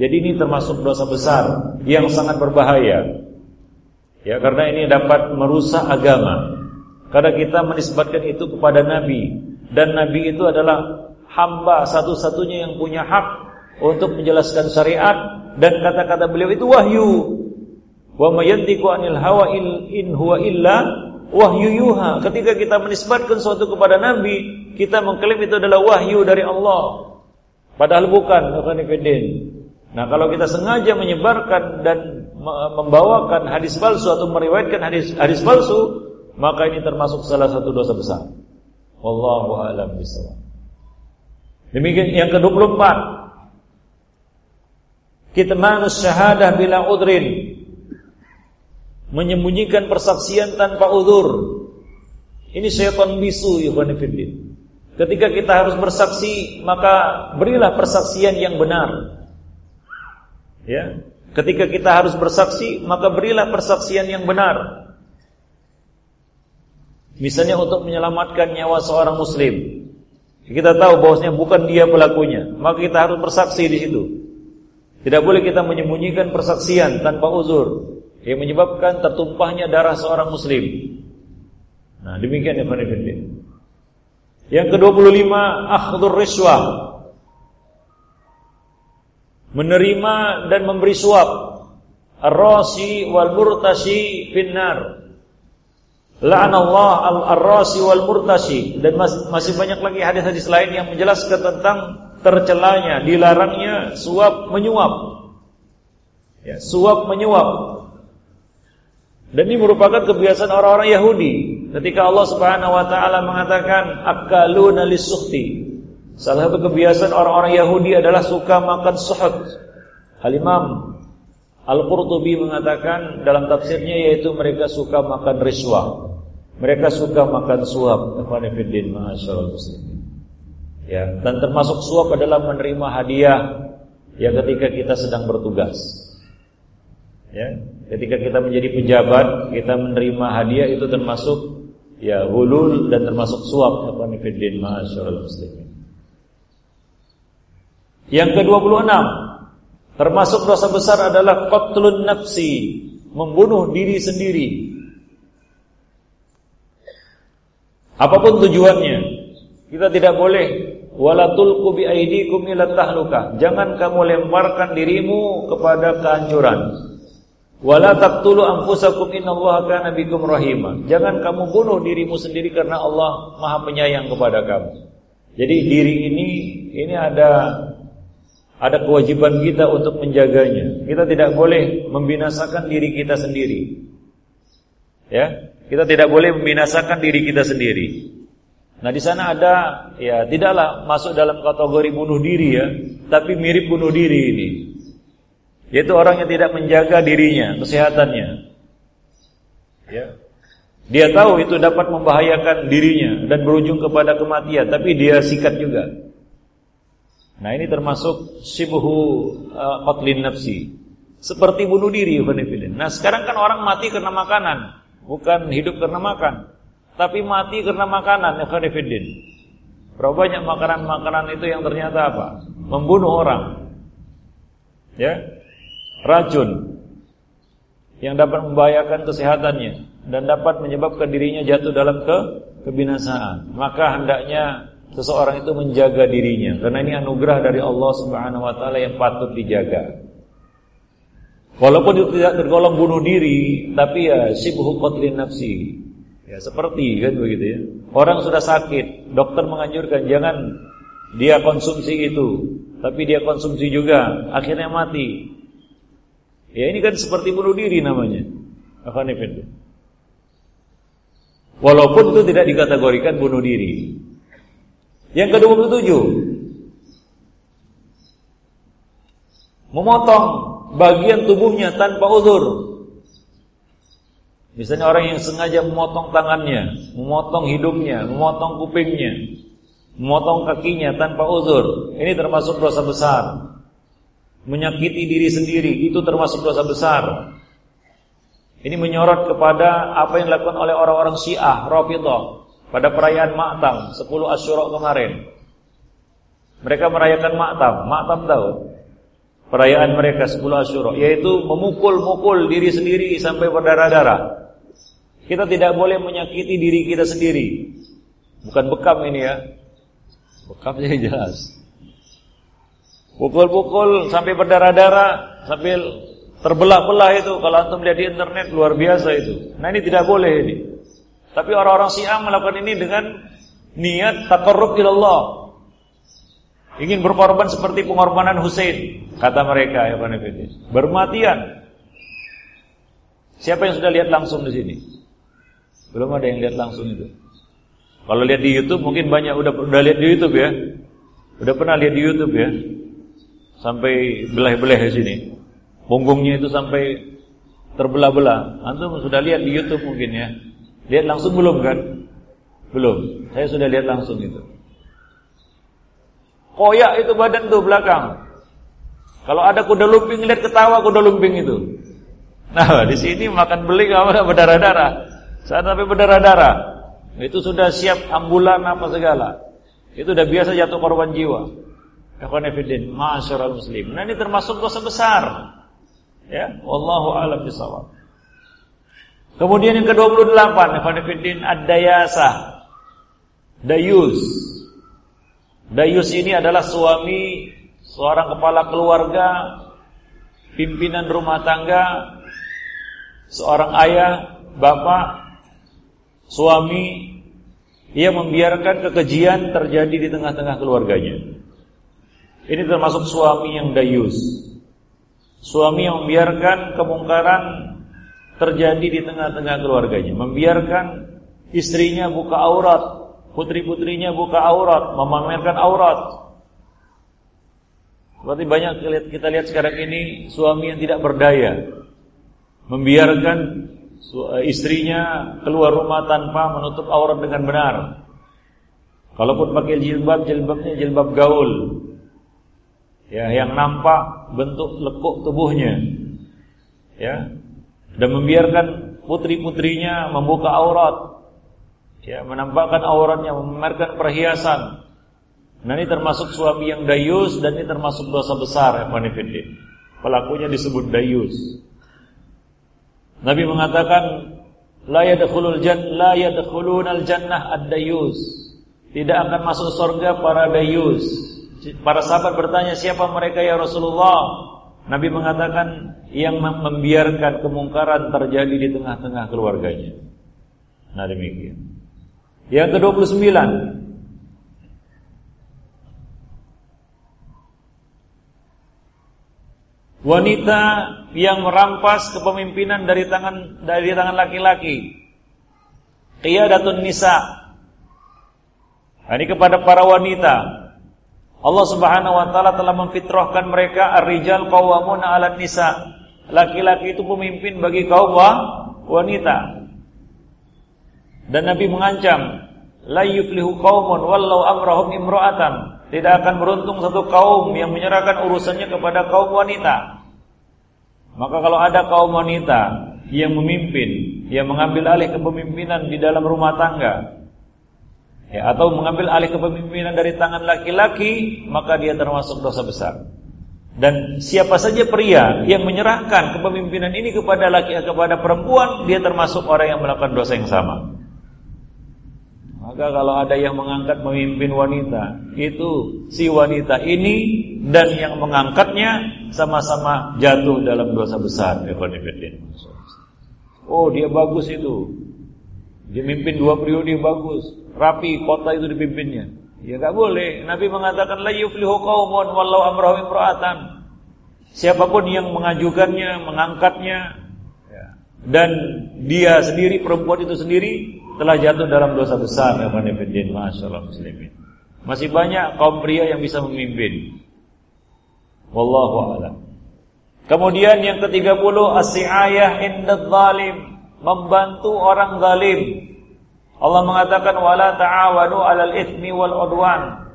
Jadi ini termasuk dosa besar yang sangat berbahaya. Ya, karena ini dapat merusak agama. Karena kita menisbatkan itu kepada nabi dan nabi itu adalah hamba satu-satunya yang punya hak untuk menjelaskan syariat dan kata-kata beliau itu wahyu. Wa mayantiqu anil hawa in huwa illa wahyu yuha. Ketika kita menisbatkan sesuatu kepada nabi, kita mengklaim itu adalah wahyu dari Allah. Padahal bukan, bukan Nah, kalau kita sengaja menyebarkan dan membawakan hadis palsu atau meriwayatkan hadis hadis palsu, maka ini termasuk salah satu dosa besar. Wallahu a'lam bishawab. Demikian yang ke-24. Kitmanus syahadah bila udrin. Menyembunyikan persaksian tanpa udur ini syaitan bisu ikhwan fillah. Ketika kita harus bersaksi maka berilah persaksian yang benar. Ya. Ketika kita harus bersaksi maka berilah persaksian yang benar. Misalnya untuk menyelamatkan nyawa seorang muslim kita tahu bahwasanya bukan dia pelakunya maka kita harus bersaksi di situ tidak boleh kita menyembunyikan persaksian tanpa uzur yang menyebabkan tertumpahnya darah seorang muslim. Nah, demikian ya Fanifidin. Yang ke-25 akhdhur riswah. menerima dan memberi suap. Ar-rasi wal murtashi finnar. La'anallah al-rasi wal murtashi dan masih banyak lagi hadis-hadis lain yang menjelaskan tentang tercelanya, dilarangnya suap menyuap. Ya, suap menyuap. Dan ini merupakan kebiasaan orang-orang Yahudi. Ketika Allah Subhanahu wa taala mengatakan akaluna lisuhti. Salah satu kebiasaan orang-orang Yahudi adalah suka makan suhut. Al-Imam Al-Qurtubi mengatakan dalam tafsirnya yaitu mereka suka makan riswah. Mereka suka makan suap. Ikhwanifiddin muslimin. Ya, dan termasuk suap adalah menerima hadiah yang ketika kita sedang bertugas. Ya, ketika kita menjadi pejabat, kita menerima hadiah itu termasuk ya hulul dan termasuk suap. Ikhwanifiddin muslimin. Yang ke-26 Termasuk dosa besar adalah qatlun nafsi, membunuh diri sendiri. Apa pun tujuannya, kita tidak boleh walatul kubi aidikum ila tahluka. Jangan kamu lemparkan dirimu kepada kehancuran. Wala taqtulu anfusakum innallaha kana bikum rahima. Jangan kamu bunuh dirimu sendiri karena Allah Maha penyayang kepada kamu. Jadi diri ini ini ada ada kewajiban kita untuk menjaganya. Kita tidak boleh membinasakan diri kita sendiri. Ya, kita tidak boleh membinasakan diri kita sendiri. Nah, di sana ada ya tidaklah masuk dalam kategori bunuh diri ya, tapi mirip bunuh diri ini. Yaitu orang yang tidak menjaga dirinya, kesehatannya. Ya. Dia tahu itu dapat membahayakan dirinya dan berujung kepada kematian, tapi dia sikat juga. Nah ini termasuk sibuhu uh, qatlin nafsi. Seperti bunuh diri Nah sekarang kan orang mati karena makanan, bukan hidup karena makan, tapi mati karena makanan Ikhwanifidin. Berapa banyak makanan-makanan itu yang ternyata apa? Membunuh orang. Ya. Racun yang dapat membahayakan kesehatannya dan dapat menyebabkan dirinya jatuh dalam ke kebinasaan. Maka hendaknya seseorang itu menjaga dirinya karena ini anugerah dari Allah Subhanahu wa taala yang patut dijaga. Walaupun itu tidak tergolong bunuh diri, tapi ya sibhu qatlin nafsi. Ya seperti kan begitu ya. Orang sudah sakit, dokter menganjurkan jangan dia konsumsi itu, tapi dia konsumsi juga, akhirnya mati. Ya ini kan seperti bunuh diri namanya. Walaupun itu tidak dikategorikan bunuh diri. Yang ke-27. Memotong bagian tubuhnya tanpa uzur. Misalnya orang yang sengaja memotong tangannya Memotong hidungnya Memotong kupingnya Memotong kakinya tanpa uzur. Ini termasuk dosa besar. Menyakiti diri sendiri Itu termasuk dosa besar. Ini menyorot kepada Apa yang dilakukan oleh orang-orang syiah Rafidah pada perayaan Ma'tam 10 Asyura kemarin. Mereka merayakan Ma'tam. Ma'tam tahu? Perayaan mereka 10 Asyura yaitu memukul-mukul diri sendiri sampai berdarah-darah. Kita tidak boleh menyakiti diri kita sendiri. Bukan bekam ini ya. Bekamnya jelas. Pukul-pukul sampai berdarah-darah, sambil terbelah-belah itu kalau antum lihat di internet luar biasa itu. Nah ini tidak boleh ini. Tapi orang-orang Syiah melakukan ini dengan niat taqarrub ilallah. Ingin berkorban seperti pengorbanan Hussein, kata mereka ya Bermatian. Siapa yang sudah lihat langsung di sini? Belum ada yang lihat langsung itu. Kalau lihat di YouTube mungkin banyak udah udah lihat di YouTube ya. Udah pernah lihat di YouTube ya. Sampai belah-belah di sini. Punggungnya itu sampai terbelah-belah. Antum sudah lihat di YouTube mungkin ya. Lihat langsung belum kan? Belum. Saya sudah lihat langsung itu. Koyak itu badan tuh belakang. Kalau ada kuda lumping lihat ketawa kuda lumping itu. Nah, di sini makan beli kamu berdarah-darah. Saat sampai berdarah-darah, itu sudah siap ambulan apa segala. Itu udah biasa jatuh korban jiwa. Ikhwan fillah, masyaallah muslim. Nah, ini termasuk dosa besar. Ya, wallahu a'lam bishawab. Kemudian yang ke-28 Ikhwanifiddin Ad-Dayasah Dayus Dayus ini adalah suami seorang kepala keluarga, pimpinan rumah tangga, seorang ayah, bapak, suami, ia membiarkan kekejian terjadi di tengah-tengah keluarganya. Ini termasuk suami yang dayus. Suami yang membiarkan kemungkaran terjadi di tengah-tengah keluarganya, membiarkan istrinya buka aurat, putri-putrinya buka aurat, memamerkan aurat. Berarti banyak kita lihat sekarang ini suami yang tidak berdaya, membiarkan eh, istrinya keluar rumah tanpa menutup aurat dengan benar. Kalaupun pakai jilbab, jilbabnya jilbab gaul. Ya, yang nampak bentuk lekuk tubuhnya. Ya. Dan membiarkan putri-putrinya membuka aurat. Ya, menampakkan auratnya, memamerkan perhiasan. Nah, ini termasuk suami yang dayus dan ini termasuk dosa besar ya, Pelakunya disebut dayus. Nabi mengatakan la yadkhulul jannah la yadkhulunal jannah ad-dayus. Tidak akan masuk surga para dayus. Para sahabat bertanya, "Siapa mereka ya Rasulullah?" Nabi mengatakan yang membiarkan kemungkaran terjadi di tengah-tengah keluarganya. Nah demikian. Yang ke-29 Wanita yang merampas kepemimpinan dari tangan dari tangan laki-laki. Qiyadatun nisa. Nah, ini kepada para wanita. Allah Subhanahu wa taala telah memfitrahkan mereka ar-rijal qawwamuna 'alan nisa. Laki-laki itu pemimpin bagi kaum wanita. Dan Nabi mengancam, la yuflihu qaumun wallau amrahum imra'atan. Tidak akan beruntung satu kaum yang menyerahkan urusannya kepada kaum wanita. Maka kalau ada kaum wanita yang memimpin, yang mengambil alih kepemimpinan di dalam rumah tangga, ya, atau mengambil alih kepemimpinan dari tangan laki-laki, maka dia termasuk dosa besar. Dan siapa saja pria yang menyerahkan kepemimpinan ini kepada laki kepada perempuan, dia termasuk orang yang melakukan dosa yang sama. Maka kalau ada yang mengangkat memimpin wanita, itu si wanita ini dan yang mengangkatnya sama-sama jatuh dalam dosa besar. Oh, dia bagus itu. Dia mimpin dua periode bagus, rapi kota itu dipimpinnya. Ya enggak boleh. Nabi mengatakan la yuflihu qaumun wallau amrahu imra'atan. Siapa pun yang mengajukannya, mengangkatnya ya, dan dia sendiri perempuan itu sendiri telah jatuh dalam dosa besar ya Masyaallah muslimin Masih banyak kaum pria yang bisa memimpin Wallahu a'lam. Kemudian yang ke-30 as-si'ayah indadh zalim, membantu orang zalim. Allah mengatakan wala ta'awanu 'alal itsmi wal 'udwan.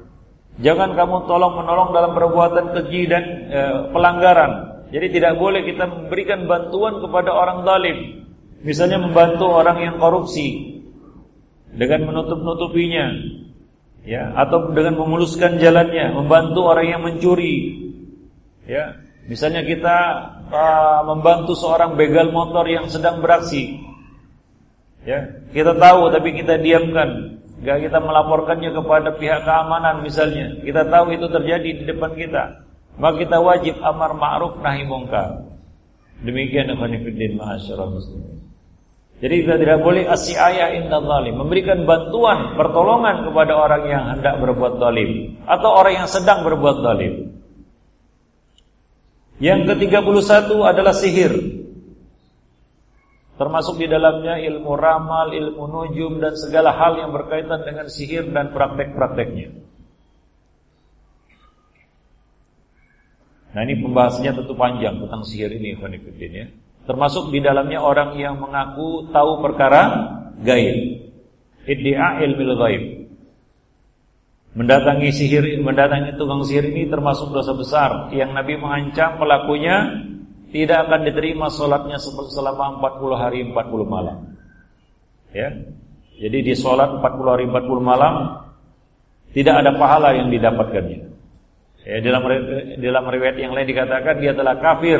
Jangan kamu tolong-menolong dalam perbuatan keji dan e, pelanggaran. Jadi tidak boleh kita memberikan bantuan kepada orang zalim. Misalnya membantu orang yang korupsi, dengan menutup-nutupinya ya atau dengan memuluskan jalannya, membantu orang yang mencuri. Ya, misalnya kita uh, membantu seorang begal motor yang sedang beraksi. Ya, kita tahu tapi kita diamkan, enggak kita melaporkannya kepada pihak keamanan misalnya. Kita tahu itu terjadi di depan kita. Maka kita wajib amar ma'ruf nahi mungkar. Demikian ikhwan fillah ma'asyiral muslimin. Jadi kita tidak boleh asyaya inna zalim Memberikan bantuan, pertolongan kepada orang yang hendak berbuat zalim Atau orang yang sedang berbuat zalim Yang ke-31 adalah sihir Termasuk di dalamnya ilmu ramal, ilmu nujum Dan segala hal yang berkaitan dengan sihir dan praktek-prakteknya Nah ini pembahasannya tentu panjang tentang sihir ini Khonifuddin ya Termasuk di dalamnya orang yang mengaku tahu perkara gaib. Iddia ilmil gaib. Mendatangi sihir, mendatangi tukang sihir ini termasuk dosa besar yang Nabi mengancam pelakunya tidak akan diterima sholatnya selama 40 hari 40 malam. Ya. Jadi di sholat 40 hari 40 malam tidak ada pahala yang didapatkannya. Ya, dalam dalam riwayat yang lain dikatakan dia telah kafir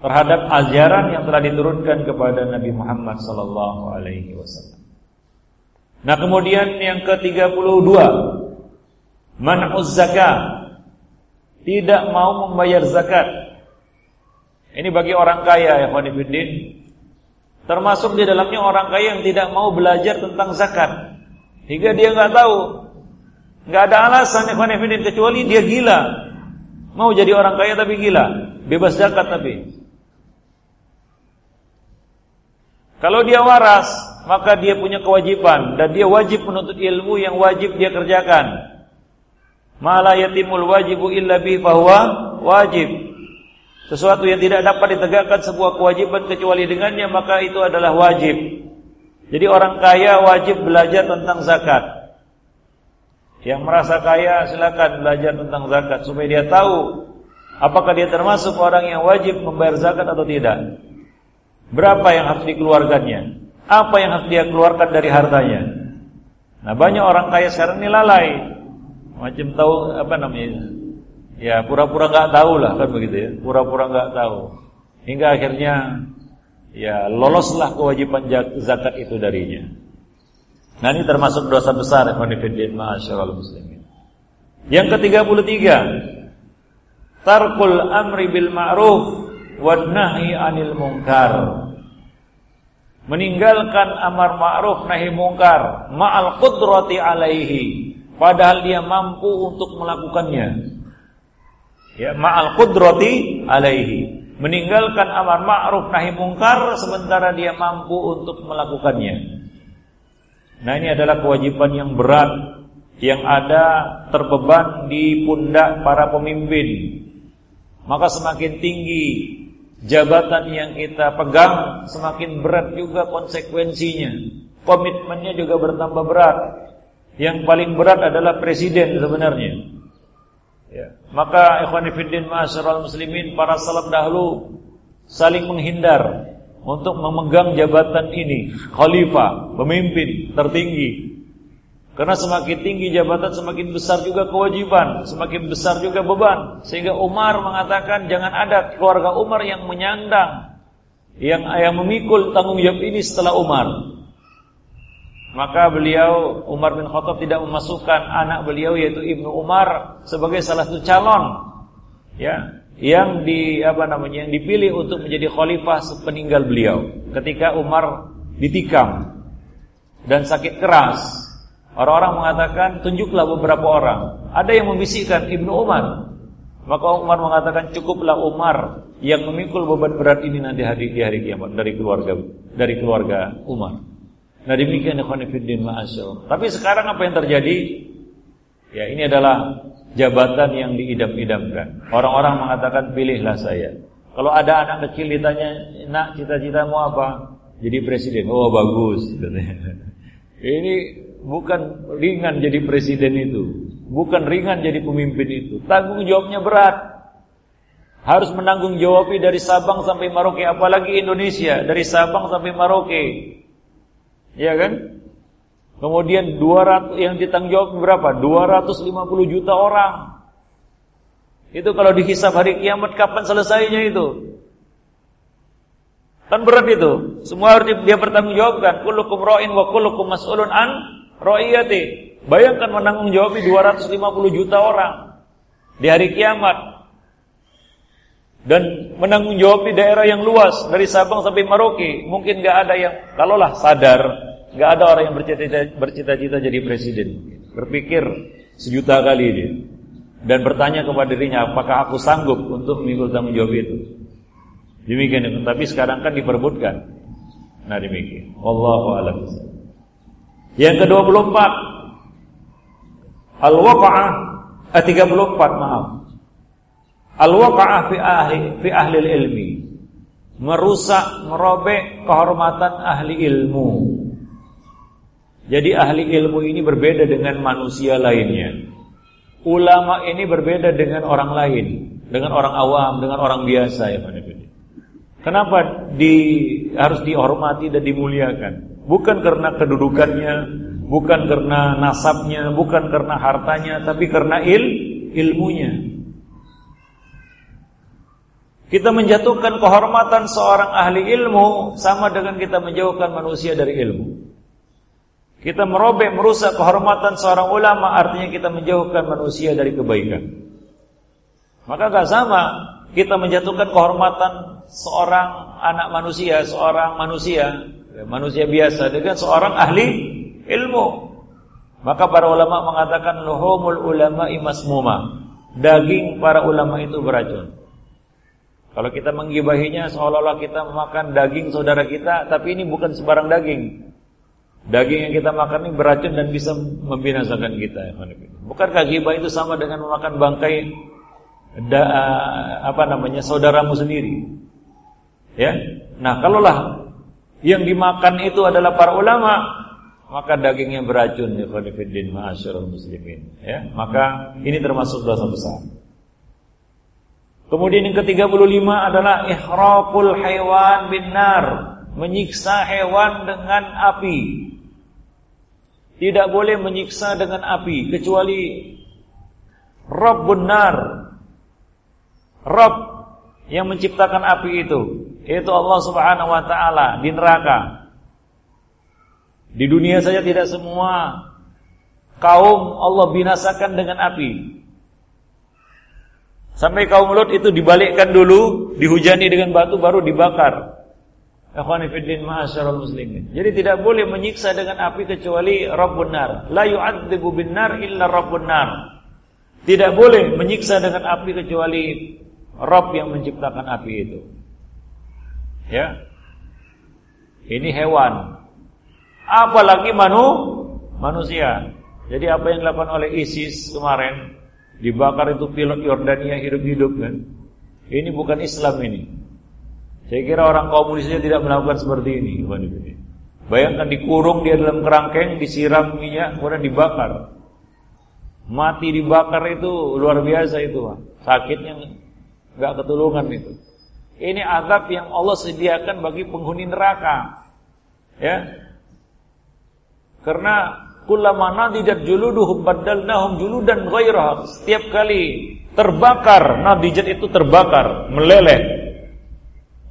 terhadap ajaran yang telah diturunkan kepada Nabi Muhammad sallallahu alaihi wasallam. Nah, kemudian yang ke-32 man'uz zakat tidak mau membayar zakat. Ini bagi orang kaya ya Khonifuddin. Termasuk di dalamnya orang kaya yang tidak mau belajar tentang zakat. Hingga dia nggak tahu. nggak ada alasan ya Khonifuddin kecuali dia gila. Mau jadi orang kaya tapi gila. Bebas zakat tapi. Kalau dia waras, maka dia punya kewajiban dan dia wajib menuntut ilmu yang wajib dia kerjakan. Mala yatimul wajibu illa bi bahwa wajib. Sesuatu yang tidak dapat ditegakkan sebuah kewajiban kecuali dengannya maka itu adalah wajib. Jadi orang kaya wajib belajar tentang zakat. Yang merasa kaya silakan belajar tentang zakat supaya dia tahu apakah dia termasuk orang yang wajib membayar zakat atau tidak. Berapa yang harus dikeluarkannya? Apa yang harus dia keluarkan dari hartanya? Nah, banyak orang kaya sekarang ini lalai macam tahu apa namanya ya pura-pura nggak -pura tahu lah kan begitu ya. Pura-pura nggak -pura tahu. Hingga akhirnya ya loloslah kewajiban zakat itu darinya. Nah ini termasuk dosa besar ikhwanifiddin ma'asyiral muslimin. Yang ke-33 tarkul amri bil ma'ruf wan nahi anil munkar. Meninggalkan amar ma'ruf nahi munkar ma'al qudrati alaihi padahal dia mampu untuk melakukannya. Ya, ma'al qudrati alaihi. Meninggalkan amar ma'ruf nahi mungkar sementara dia mampu untuk melakukannya. Nah, ini adalah kewajiban yang berat yang ada terbeban di pundak para pemimpin. Maka semakin tinggi jabatan yang kita pegang, semakin berat juga konsekuensinya. Komitmennya juga bertambah berat. Yang paling berat adalah presiden sebenarnya. Ya. Maka ikhwan fillah ma'asyiral muslimin para salaf dahulu saling menghindar untuk memegang jabatan ini, khalifah, pemimpin tertinggi. Karena semakin tinggi jabatan semakin besar juga kewajiban, semakin besar juga beban. Sehingga Umar mengatakan jangan ada keluarga Umar yang menyandang yang yang memikul tanggung jawab ini setelah Umar. Maka beliau Umar bin Khattab tidak memasukkan anak beliau yaitu Ibnu Umar sebagai salah satu calon ya yang di apa namanya yang dipilih untuk menjadi khalifah sepeninggal beliau ketika Umar ditikam dan sakit keras. Orang-orang mengatakan tunjuklah beberapa orang. Ada yang membisikkan Ibnu Umar. Maka Umar mengatakan cukuplah Umar yang memikul beban berat ini nanti hari di hari kiamat dari keluarga dari keluarga Umar. Nah demikian ikhwanifiddin ma'asyur. Tapi sekarang apa yang terjadi? Ya ini adalah jabatan yang diidam-idamkan. Orang-orang mengatakan pilihlah saya. Kalau ada anak kecil ditanya, nak cita-citamu apa? Jadi presiden. Oh bagus. Ini bukan ringan jadi presiden itu. Bukan ringan jadi pemimpin itu. Tanggung jawabnya berat. Harus menanggung jawabi dari Sabang sampai Maroke. Apalagi Indonesia. Dari Sabang sampai Maroke. Ya kan? Kemudian 200 yang ditanggung jawab berapa? 250 juta orang. Itu kalau dihisap hari kiamat kapan selesainya itu? Kan berat itu. Semua harus dia bertanggung jawabkan. Kullukum ra'in wa kullukum mas'ulun an ra'iyati. Bayangkan menanggung jawab 250 juta orang di hari kiamat dan menanggung jawab di daerah yang luas dari Sabang sampai Merauke mungkin nggak ada yang kalaulah sadar nggak ada orang yang bercita-cita jadi presiden. Berpikir sejuta kali dia. Dan bertanya kepada dirinya apakah aku sanggup untuk memikul tanggung jawab itu? Demikian itu. Tapi sekarang kan diperbutkan. Nah demikian. Wallahu a'lam. Yang ke-24 al-waqa'ah eh, 34 maaf Al-waqa'ah fi ahli fi ahli ilmi. Merusak, merobek kehormatan ahli ilmu. Jadi ahli ilmu ini berbeda dengan manusia lainnya. Ulama ini berbeda dengan orang lain, dengan orang awam, dengan orang biasa ya Kenapa di harus dihormati dan dimuliakan? Bukan karena kedudukannya, bukan karena nasabnya, bukan karena hartanya, tapi karena il ilmunya. Kita menjatuhkan kehormatan seorang ahli ilmu sama dengan kita menjauhkan manusia dari ilmu. Kita merobek, merusak kehormatan seorang ulama artinya kita menjauhkan manusia dari kebaikan. Maka gak sama kita menjatuhkan kehormatan seorang anak manusia, seorang manusia, manusia biasa dengan seorang ahli ilmu. Maka para ulama mengatakan luhumul ulama imasmuma. Daging para ulama itu beracun. Kalau kita menggibahinya seolah-olah kita memakan daging saudara kita, tapi ini bukan sebarang daging. Daging yang kita makan ini beracun dan bisa membinasakan kita. Bukankah gibah itu sama dengan memakan bangkai da, apa namanya saudaramu sendiri? Ya. Nah, kalaulah yang dimakan itu adalah para ulama, maka dagingnya beracun ya ya. Maka ini termasuk dosa besar. Kemudian yang ke-35 adalah ihraqul haiwan bin nar, menyiksa hewan dengan api. Tidak boleh menyiksa dengan api kecuali Rabbun nar. Rabb yang menciptakan api itu, yaitu Allah Subhanahu wa taala di neraka. Di dunia saja tidak semua kaum Allah binasakan dengan api. Sampai kaum Lut itu dibalikkan dulu, dihujani dengan batu baru dibakar. Ikhwani fiddin ma'asyiral muslimin. Jadi tidak boleh menyiksa dengan api kecuali Rabbun nar. La yu'adzibu bin nar illa Rabbun nar. Tidak boleh menyiksa dengan api kecuali Rabb yang menciptakan api itu. Ya. Ini hewan. Apalagi manu manusia. Jadi apa yang dilakukan oleh ISIS kemarin Dibakar itu pilot Yordania hidup-hidup kan. Ini bukan Islam ini. Saya kira orang komunisnya tidak melakukan seperti ini. Bayangkan dikurung dia dalam kerangkeng, disiram minyak, kemudian dibakar. Mati dibakar itu luar biasa itu, sakitnya nggak ketulungan itu. Ini azab yang Allah sediakan bagi penghuni neraka. Ya. Karena Kullama nadijat juluduhum baddalnahum juludan ghairah. Setiap kali terbakar, nadijat itu terbakar, meleleh.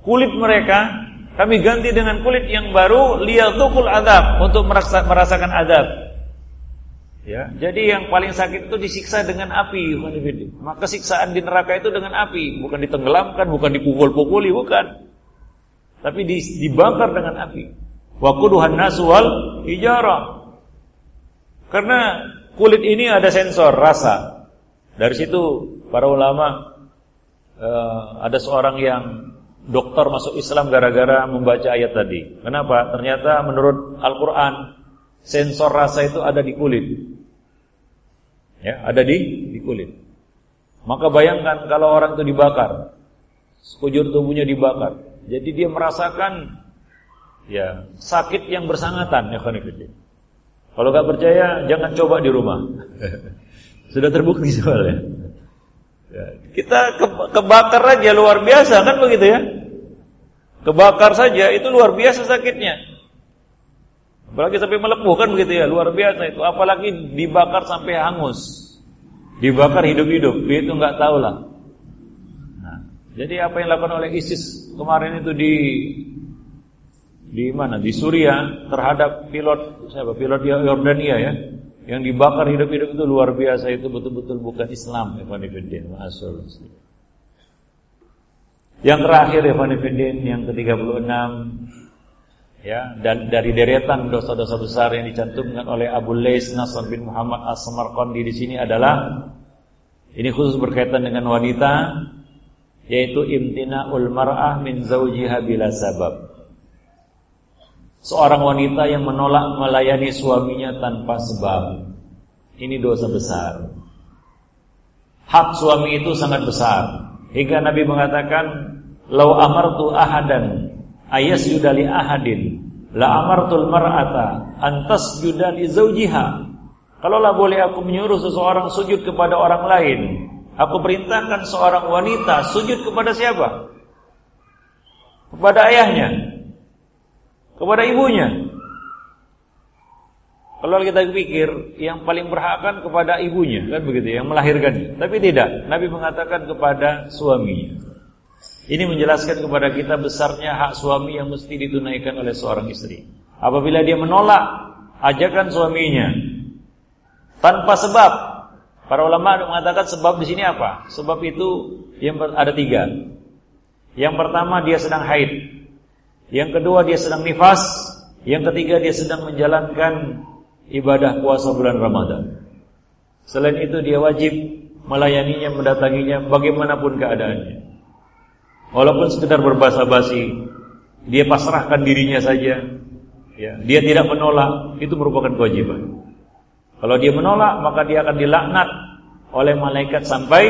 Kulit mereka kami ganti dengan kulit yang baru liyadzuqul adab untuk merasa, merasakan adab. Ya, jadi yang paling sakit itu disiksa dengan api, Maka siksaan di neraka itu dengan api, bukan ditenggelamkan, bukan dipukul-pukuli, bukan. Tapi dibakar dengan api. Wa quduhan nasu wal hijarah. Karena kulit ini ada sensor rasa. Dari situ para ulama uh, ada seorang yang dokter masuk Islam gara-gara membaca ayat tadi. Kenapa? Ternyata menurut Al-Qur'an sensor rasa itu ada di kulit. Ya, ada di di kulit. Maka bayangkan kalau orang itu dibakar, sekujur tubuhnya dibakar. Jadi dia merasakan ya sakit yang bersangatan ya kalau nggak percaya, jangan coba di rumah. Sudah terbukti soalnya. Ya, kita ke kebakar aja luar biasa kan begitu ya? Kebakar saja itu luar biasa sakitnya. Apalagi sampai melepuh kan begitu ya, luar biasa itu. Apalagi dibakar sampai hangus. Dibakar hidup-hidup, itu nggak tahu lah. Nah, jadi apa yang dilakukan oleh ISIS kemarin itu di di mana? Di Suriah terhadap pilot siapa? Pilot Yordania ya. Yang dibakar hidup-hidup itu luar biasa itu betul-betul bukan Islam ya Masul yang terakhir ya yang ke-36 ya dan dari deretan dosa-dosa besar yang dicantumkan oleh Abu Lais Nasr bin Muhammad As-Samarqandi di sini adalah ini khusus berkaitan dengan wanita yaitu imtina'ul mar'ah min zaujiha bila sabab Seorang wanita yang menolak melayani suaminya tanpa sebab. Ini dosa besar. Hak suami itu sangat besar. Hingga Nabi mengatakan Lau amartu ahadan Ayas yudali ahadin La amartul mar'ata Antas yudali zaujiha Kalaulah boleh aku menyuruh seseorang sujud kepada orang lain Aku perintahkan seorang wanita sujud kepada siapa? Kepada ayahnya kepada ibunya. Kalau kita pikir yang paling berhak kan kepada ibunya, kan begitu yang melahirkan. Tapi tidak, Nabi mengatakan kepada suaminya. Ini menjelaskan kepada kita besarnya hak suami yang mesti ditunaikan oleh seorang istri. Apabila dia menolak ajakan suaminya tanpa sebab, Para ulama mengatakan sebab di sini apa? Sebab itu yang ada tiga. Yang pertama dia sedang haid. Yang kedua dia sedang nifas. Yang ketiga dia sedang menjalankan ibadah puasa bulan Ramadan. Selain itu dia wajib melayaninya, mendatanginya bagaimanapun keadaannya. Walaupun sekedar berbahasa basi, dia pasrahkan dirinya saja. Ya, dia tidak menolak, itu merupakan kewajiban. Kalau dia menolak, maka dia akan dilaknat oleh malaikat sampai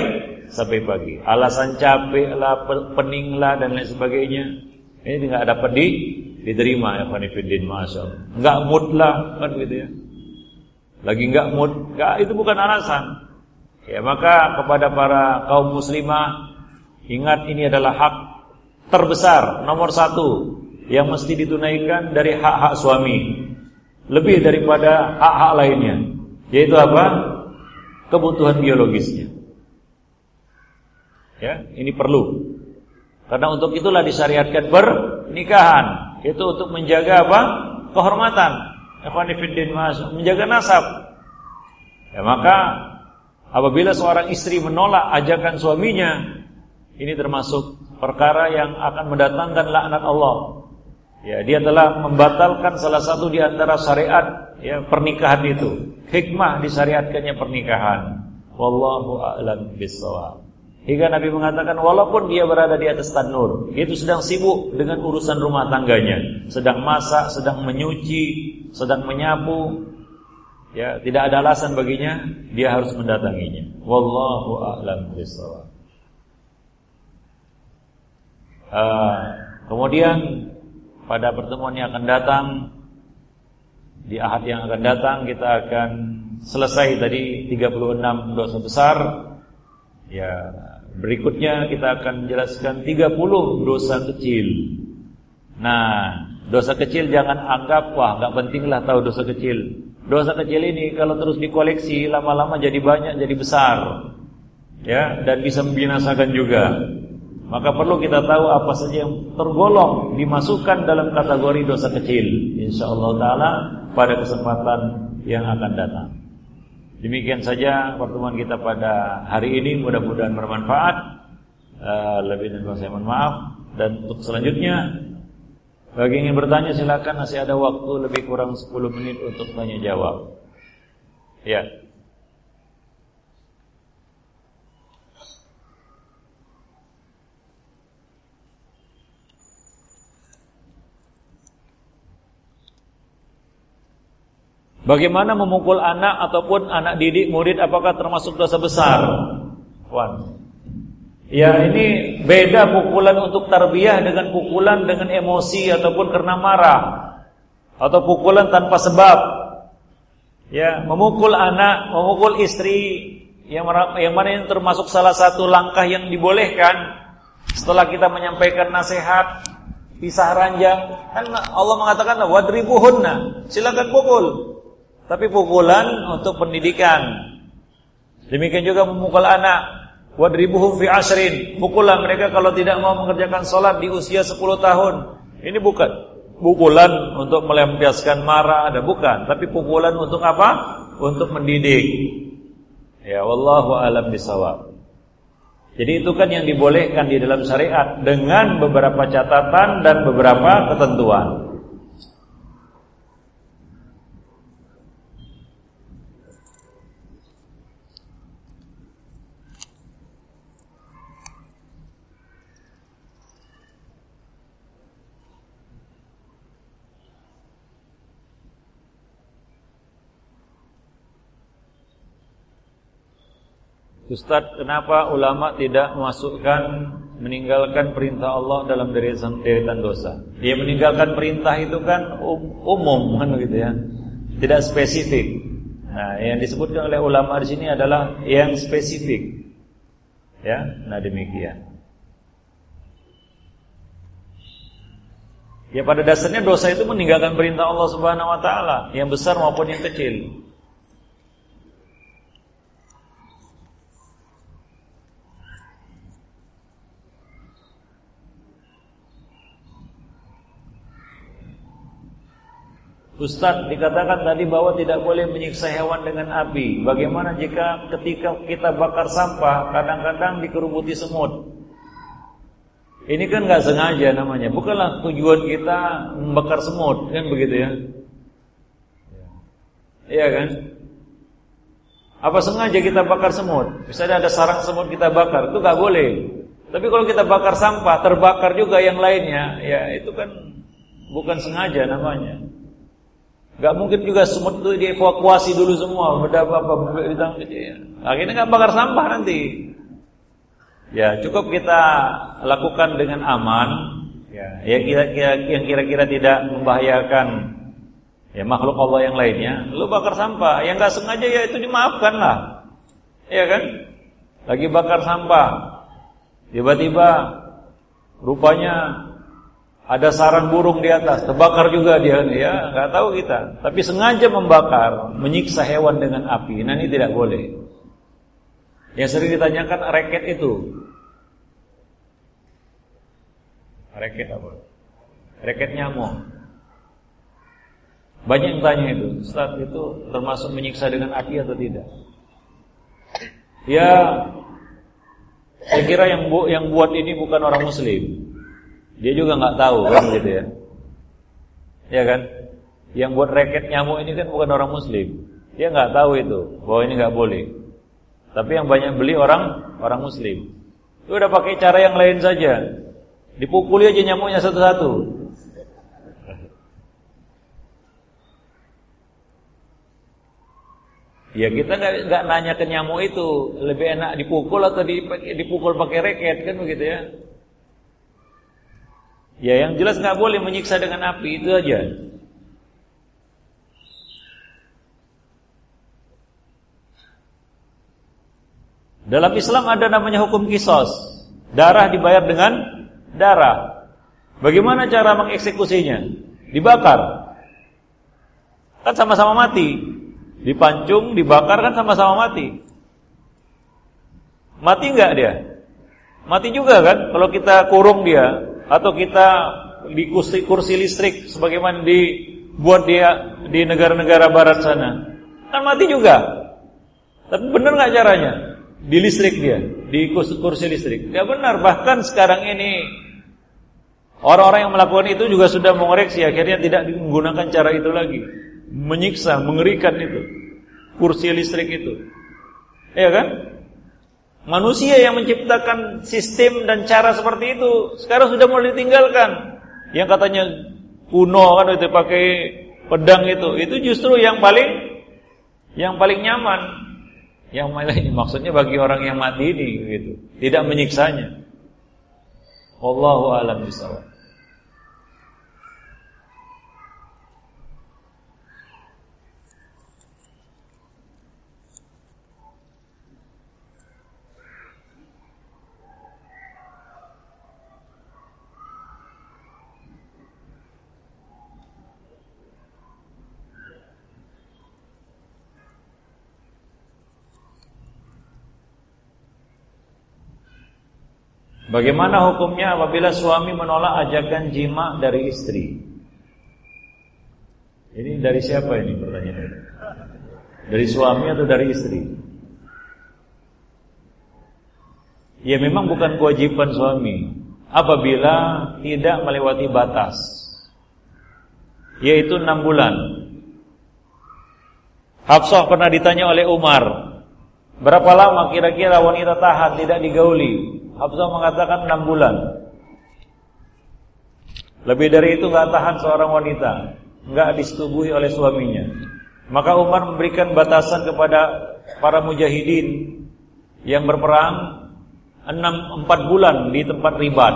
sampai pagi. Alasan capek lah, pening lah dan lain sebagainya. Ini tidak dapat di diterima ya Fanifidin masya Enggak mood lah kan gitu ya. Lagi enggak mood, enggak itu bukan alasan. Ya maka kepada para kaum muslimah ingat ini adalah hak terbesar nomor satu yang mesti ditunaikan dari hak-hak suami lebih daripada hak-hak lainnya. Yaitu apa? Kebutuhan biologisnya. Ya, ini perlu. Karena untuk itulah disyariatkan pernikahan. Itu untuk menjaga apa? Kehormatan. Menjaga nasab. Ya maka apabila seorang istri menolak ajakan suaminya, ini termasuk perkara yang akan mendatangkan laknat Allah. Ya, dia telah membatalkan salah satu di antara syariat ya pernikahan itu. Hikmah disyariatkannya pernikahan. Wallahu a'lam bissawab. Hingga Nabi mengatakan walaupun dia berada di atas tanur, itu sedang sibuk dengan urusan rumah tangganya, sedang masak, sedang menyuci, sedang menyapu, ya tidak ada alasan baginya dia harus mendatanginya. Wallahu a'lam bissawab. Uh, kemudian pada pertemuan yang akan datang di ahad yang akan datang kita akan selesai tadi 36 dosa besar. Ya, berikutnya kita akan jelaskan 30 dosa kecil. Nah, dosa kecil jangan anggap wah nggak penting lah tahu dosa kecil. Dosa kecil ini kalau terus dikoleksi lama-lama jadi banyak, jadi besar. Ya, dan bisa membinasakan juga. Maka perlu kita tahu apa saja yang tergolong dimasukkan dalam kategori dosa kecil. Insyaallah taala pada kesempatan yang akan datang. Demikian saja pertemuan kita pada hari ini mudah-mudahan bermanfaat. Uh, lebih dan saya mohon maaf dan untuk selanjutnya bagi yang ingin bertanya silakan masih ada waktu lebih kurang 10 menit untuk tanya jawab. Ya. Bagaimana memukul anak ataupun anak didik murid apakah termasuk dosa besar? Wan. Ya ini beda pukulan untuk tarbiyah dengan pukulan dengan emosi ataupun karena marah atau pukulan tanpa sebab. Ya, memukul anak, memukul istri yang yang mana yang termasuk salah satu langkah yang dibolehkan setelah kita menyampaikan nasihat pisah ranjang kan Allah mengatakan wadribuhunna silakan pukul tapi pukulan untuk pendidikan. Demikian juga memukul anak. Wadribuhum fi asrin. Pukulan mereka kalau tidak mau mengerjakan sholat di usia 10 tahun. Ini bukan pukulan untuk melampiaskan marah ada bukan, tapi pukulan untuk apa? Untuk mendidik. Ya wallahu alam bisawab. Jadi itu kan yang dibolehkan di dalam syariat dengan beberapa catatan dan beberapa ketentuan. Ustaz, kenapa ulama tidak memasukkan meninggalkan perintah Allah dalam deretan, dosa? Dia meninggalkan perintah itu kan um, umum kan gitu ya. Tidak spesifik. Nah, yang disebutkan oleh ulama di sini adalah yang spesifik. Ya, nah demikian. Ya pada dasarnya dosa itu meninggalkan perintah Allah Subhanahu wa taala, yang besar maupun yang kecil. Ustaz dikatakan tadi bahwa tidak boleh menyiksa hewan dengan api. Bagaimana jika ketika kita bakar sampah kadang-kadang dikerubuti semut? Ini kan nggak sengaja namanya. Bukanlah tujuan kita membakar semut, kan begitu ya? Iya kan? Apa sengaja kita bakar semut? Misalnya ada sarang semut kita bakar, itu nggak boleh. Tapi kalau kita bakar sampah, terbakar juga yang lainnya, ya itu kan bukan sengaja namanya. Gak mungkin juga semut itu dievakuasi dulu semua, beda apa bidang Akhirnya nggak bakar sampah nanti. Ya cukup kita lakukan dengan aman, ya yang kira-kira yang kira-kira tidak membahayakan ya makhluk Allah yang lainnya. Lu bakar sampah, yang nggak sengaja ya itu dimaafkan lah, ya kan? Lagi bakar sampah, tiba-tiba rupanya ada sarang burung di atas, terbakar juga dia, ya nggak tahu kita. Tapi sengaja membakar, menyiksa hewan dengan api, nah ini tidak boleh. Yang sering ditanyakan reket itu, reket apa? Reket nyamuk. Banyak yang tanya itu, Ustaz itu termasuk menyiksa dengan api atau tidak? Ya, saya kira yang bu yang buat ini bukan orang Muslim. Dia juga nggak tahu kan gitu ya. Ya kan? Yang buat reket nyamuk ini kan bukan orang muslim. Dia nggak tahu itu bahwa ini nggak boleh. Tapi yang banyak beli orang orang muslim. Itu udah pakai cara yang lain saja. Dipukuli aja nyamuknya satu-satu. Ya kita nggak nanya ke nyamuk itu lebih enak dipukul atau dipukul pakai reket kan begitu ya? Ya yang jelas nggak boleh menyiksa dengan api itu aja. Dalam Islam ada namanya hukum kisos. Darah dibayar dengan darah. Bagaimana cara mengeksekusinya? Dibakar. Kan sama-sama mati. Dipancung, dibakar kan sama-sama mati. Mati enggak dia? Mati juga kan? Kalau kita kurung dia, atau kita di kursi, kursi listrik sebagaimana dibuat dia di negara-negara barat sana. Kan mati juga. Tapi benar nggak caranya? Di listrik dia di kursi, kursi listrik. Ya benar. Bahkan sekarang ini orang-orang yang melakukan itu juga sudah mengoreksi. Akhirnya tidak menggunakan cara itu lagi. Menyiksa mengerikan itu. Kursi listrik itu. Ya kan Manusia yang menciptakan sistem dan cara seperti itu sekarang sudah mulai ditinggalkan. Yang katanya kuno kan itu pakai pedang itu, itu justru yang paling yang paling nyaman. Yang maksudnya bagi orang yang mati ini gitu, tidak menyiksanya. Wallahu a'lam bishawab. Bagaimana hukumnya apabila suami menolak ajakan jima dari istri? Ini dari siapa ini pertanyaannya? Dari suami atau dari istri? Ya memang bukan kewajiban suami apabila tidak melewati batas yaitu enam bulan. Hafsah pernah ditanya oleh Umar, berapa lama kira-kira wanita tahan tidak digauli? Hafsah mengatakan enam bulan. Lebih dari itu nggak tahan seorang wanita, nggak disetubuhi oleh suaminya. Maka Umar memberikan batasan kepada para mujahidin yang berperang enam empat bulan di tempat ribat.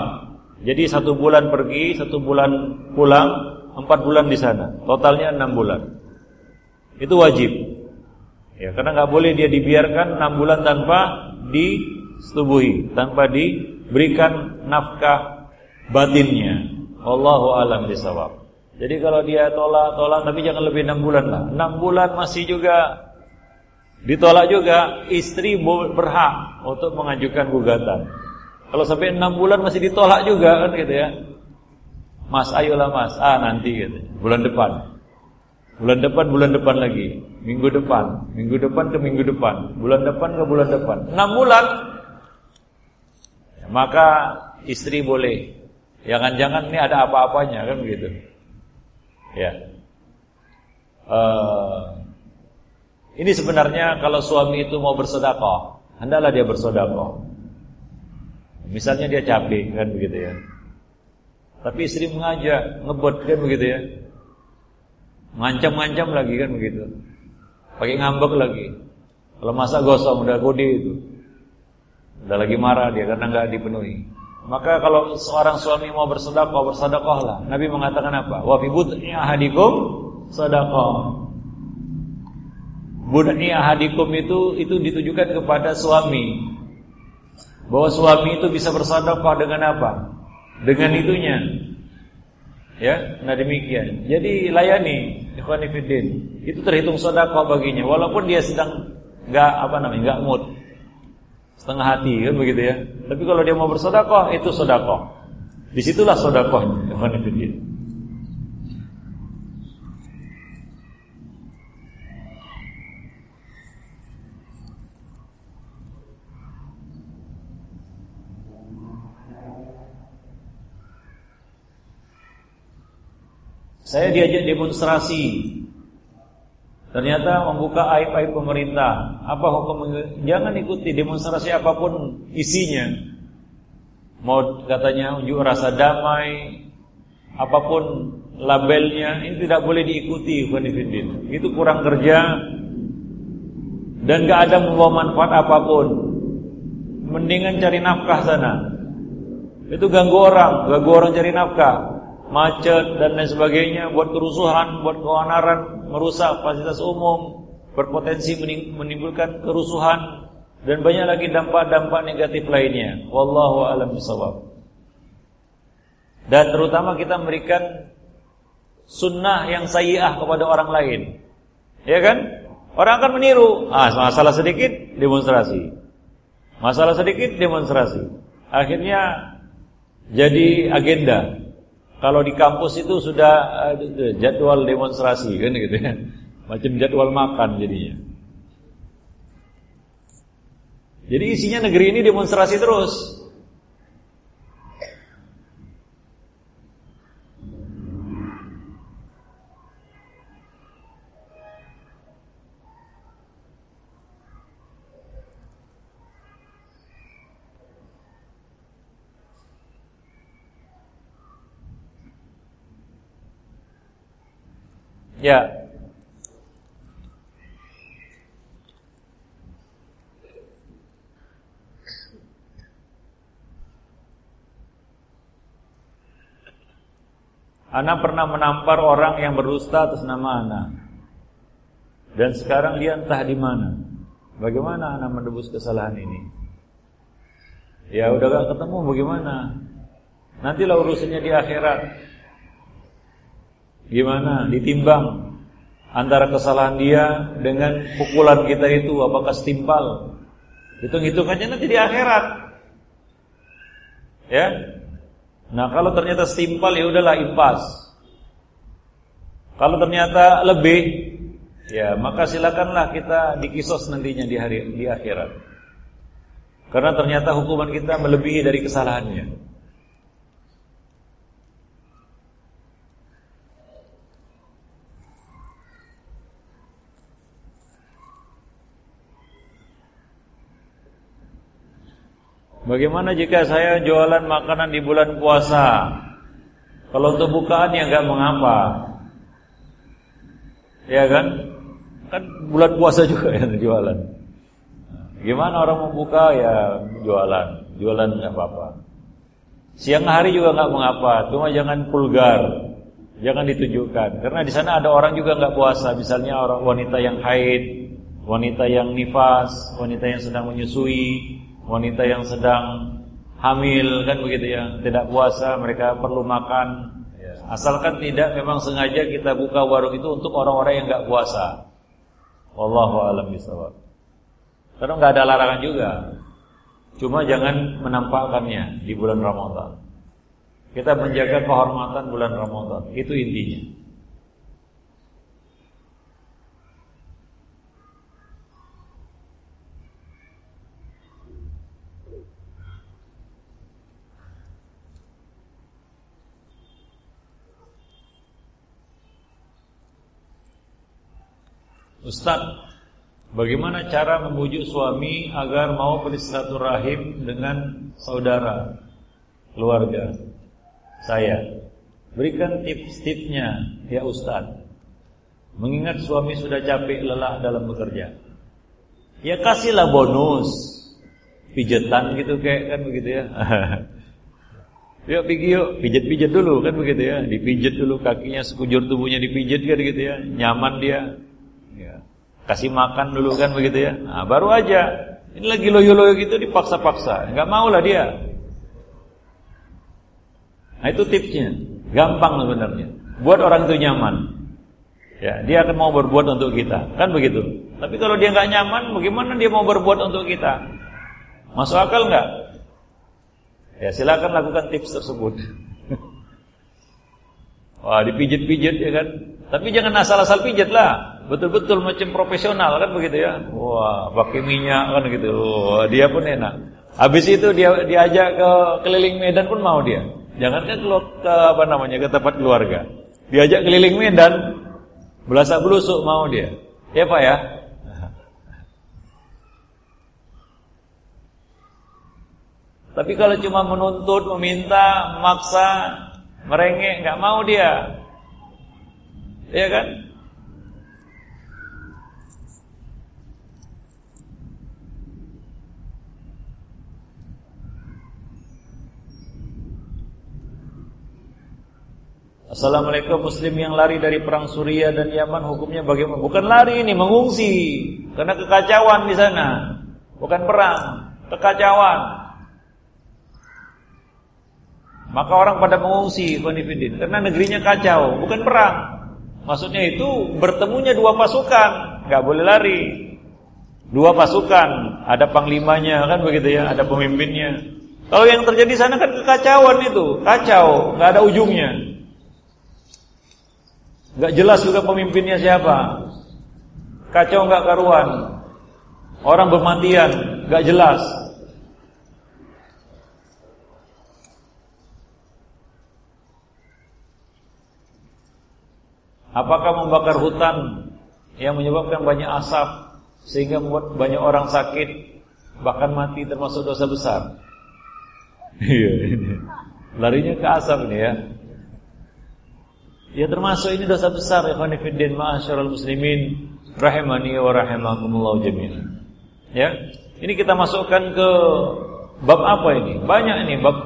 Jadi satu bulan pergi, satu bulan pulang, empat bulan di sana. Totalnya enam bulan. Itu wajib. Ya, karena nggak boleh dia dibiarkan enam bulan tanpa di setubuhi tanpa diberikan nafkah batinnya. Allahu alam bisawab. Jadi kalau dia tolak, tolak tapi jangan lebih enam bulan lah. Enam bulan masih juga ditolak juga, istri berhak untuk mengajukan gugatan. Kalau sampai enam bulan masih ditolak juga kan gitu ya. Mas ayolah mas, ah nanti gitu, bulan depan. Bulan depan, bulan depan lagi. Minggu depan, minggu depan ke minggu depan, bulan depan ke bulan depan. Enam bulan. Maka istri boleh. Jangan-jangan ini ada apa-apanya kan begitu. Ya. Uh, ini sebenarnya kalau suami itu mau bersedekah, hendaklah dia bersedekah. Misalnya dia capek kan begitu ya. Tapi istri mengajak, ngebut kan begitu ya. Ngancam-ngancam lagi kan begitu. Pakai ngambek lagi. Kalau masa gosong udah kode itu. Udah lagi marah dia karena nggak dipenuhi. Maka kalau seorang suami mau bersedekah, bersedekahlah. Nabi mengatakan apa? Wa fi bud'i ahadikum sedekah. Bud'i ahadikum itu itu ditujukan kepada suami. Bahwa suami itu bisa bersedekah dengan apa? Dengan itunya. Ya, nah demikian. Jadi layani ikhwanifidin. Itu terhitung sedekah baginya walaupun dia sedang enggak apa namanya, enggak mood. Setengah hati kan begitu ya. Tapi kalau dia mau bersedekah itu sedekah. Di situlah ikhwanifidin. Saya diajak demonstrasi. Ternyata membuka aib-aib pemerintah. Apa hukum? Jangan ikuti demonstrasi apa pun isinya. Mau katanya unjuk rasa damai, apa pun labelnya, ini tidak boleh diikuti. Itu kurang kerja dan gak ada membawa manfaat apa pun. Mendingan cari nafkah sana. Itu ganggu orang, ganggu orang cari nafkah macet dan lain sebagainya, buat kerusuhan, buat keonaran, merusak fasilitas umum, berpotensi menimbulkan kerusuhan dan banyak lagi dampak-dampak negatif lainnya. Wallahu a'lam bishawab. Dan terutama kita memberikan sunnah yang sayyi'ah kepada orang lain. Ya kan? Orang akan meniru. Ah, masalah sedikit demonstrasi. Masalah sedikit demonstrasi. Akhirnya jadi agenda kalau di kampus itu sudah jadwal demonstrasi kan gitu ya. Macam jadwal makan jadinya. Jadi isinya negeri ini demonstrasi terus. Ya. Ana pernah menampar orang yang berdusta atas nama Ana. Dan sekarang dia entah di mana. Bagaimana Ana menebus kesalahan ini? Ya udah gak ketemu bagaimana? Nantilah urusannya di akhirat. Gimana? Ditimbang antara kesalahan dia dengan pukulan kita itu apakah setimpal? Hitung-hitungannya nanti di akhirat. Ya. Nah, kalau ternyata setimpal ya udahlah impas. Kalau ternyata lebih ya maka silakanlah kita dikisos nantinya di hari di akhirat. Karena ternyata hukuman kita melebihi dari kesalahannya. Bagaimana jika saya jualan makanan di bulan puasa? Kalau untuk bukaan ya nggak mengapa. Ya kan? Kan bulan puasa juga yang jualan. Gimana orang mau buka ya jualan, jualan nggak apa-apa. Siang hari juga nggak mengapa, cuma jangan vulgar, jangan ditunjukkan. Karena di sana ada orang juga nggak puasa, misalnya orang wanita yang haid, wanita yang nifas, wanita yang sedang menyusui, wanita yang sedang hamil kan begitu ya, tidak puasa, mereka perlu makan. Ya. Asalkan tidak memang sengaja kita buka warung itu untuk orang-orang yang nggak puasa. Wallahu a'lam bishawab. Karena nggak ada larangan juga. Cuma jangan menampakkannya di bulan Ramadan. Kita menjaga kehormatan bulan Ramadan, itu intinya. Ustaz, bagaimana cara membujuk suami agar mau bersilaturahim dengan saudara, keluarga saya? Berikan tips-tipsnya ya Ustaz. Mengingat suami sudah capek lelah dalam bekerja. Ya kasihlah bonus. Pijetan gitu kayak kan begitu ya. Yuk pergi yuk, pijat-pijat dulu kan begitu ya. Dipijat dulu kakinya, sekujur tubuhnya dipijat kan gitu ya. Nyaman dia. Kasih makan dulu kan begitu ya. Nah, baru aja. Ini lagi loyo-loyo gitu dipaksa-paksa. Enggak mau lah dia. Nah itu tipsnya. Gampang sebenarnya. Buat orang itu nyaman. Ya, dia akan mau berbuat untuk kita. Kan begitu. Tapi kalau dia nggak nyaman, bagaimana dia mau berbuat untuk kita? Masuk akal nggak? Ya silakan lakukan tips tersebut. Wah dipijit-pijit ya kan. Tapi jangan asal-asal pijit lah. Betul-betul macam profesional kan begitu ya. Wah pakai minyak kan gitu. Wah, dia pun enak. Habis itu dia diajak ke keliling Medan pun mau dia. Jangan kan ke apa namanya ke tempat keluarga. Diajak keliling Medan, belasak belusuk mau dia. Ya Pak ya. Tapi kalau cuma menuntut, meminta, maksa, merengek, nggak mau dia. Iya kan? Assalamualaikum Muslim yang lari dari perang Suriah dan Yaman hukumnya bagaimana? Bukan lari ini, mengungsi karena kekacauan di sana. Bukan perang, kekacauan. Maka orang pada mengungsi konfidin karena negerinya kacau, bukan perang. Maksudnya itu bertemunya dua pasukan, nggak boleh lari. Dua pasukan, ada panglimanya kan begitu ya, ada pemimpinnya. Kalau yang terjadi sana kan kekacauan itu, kacau, nggak ada ujungnya. Nggak jelas juga pemimpinnya siapa. Kacau nggak karuan. Orang bermatian, nggak jelas. Apakah membakar hutan yang menyebabkan banyak asap sehingga membuat banyak orang sakit bahkan mati termasuk dosa besar? Iya. Larinya ke asap ini ya. Ya termasuk ini dosa besar ya khonifuddin ma'asyiral muslimin rahimani wa rahimakumullah jami'an. Ya. Ini kita masukkan ke bab apa ini? Banyak ini bab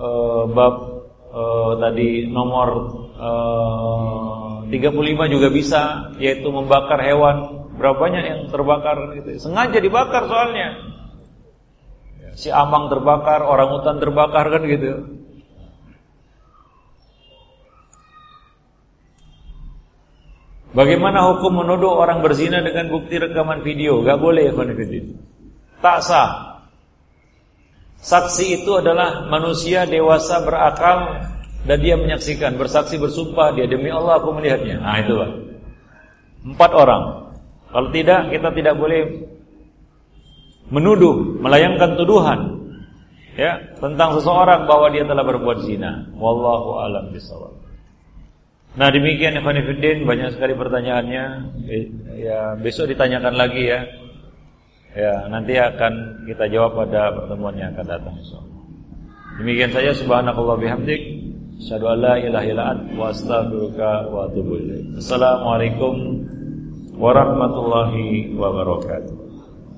uh, bab uh, tadi nomor eh, uh, 35 juga bisa yaitu membakar hewan berapa banyak yang terbakar gitu. sengaja dibakar soalnya si amang terbakar orang hutan terbakar kan gitu Bagaimana hukum menuduh orang berzina dengan bukti rekaman video? Gak boleh ya Tak sah Saksi itu adalah manusia dewasa berakal dan dia menyaksikan, bersaksi bersumpah dia demi Allah aku melihatnya. Nah itu lah. Empat orang. Kalau tidak kita tidak boleh menuduh, melayangkan tuduhan ya tentang seseorang bahwa dia telah berbuat zina. Wallahu alam bisawab. Nah demikian Ikhwan banyak sekali pertanyaannya ya besok ditanyakan lagi ya Ya, nanti akan kita jawab pada pertemuan yang akan datang insyaallah. Demikian saja subhanakallah bihamdik asyhadu an la ilaha wa wa atubu. Assalamualaikum warahmatullahi wabarakatuh.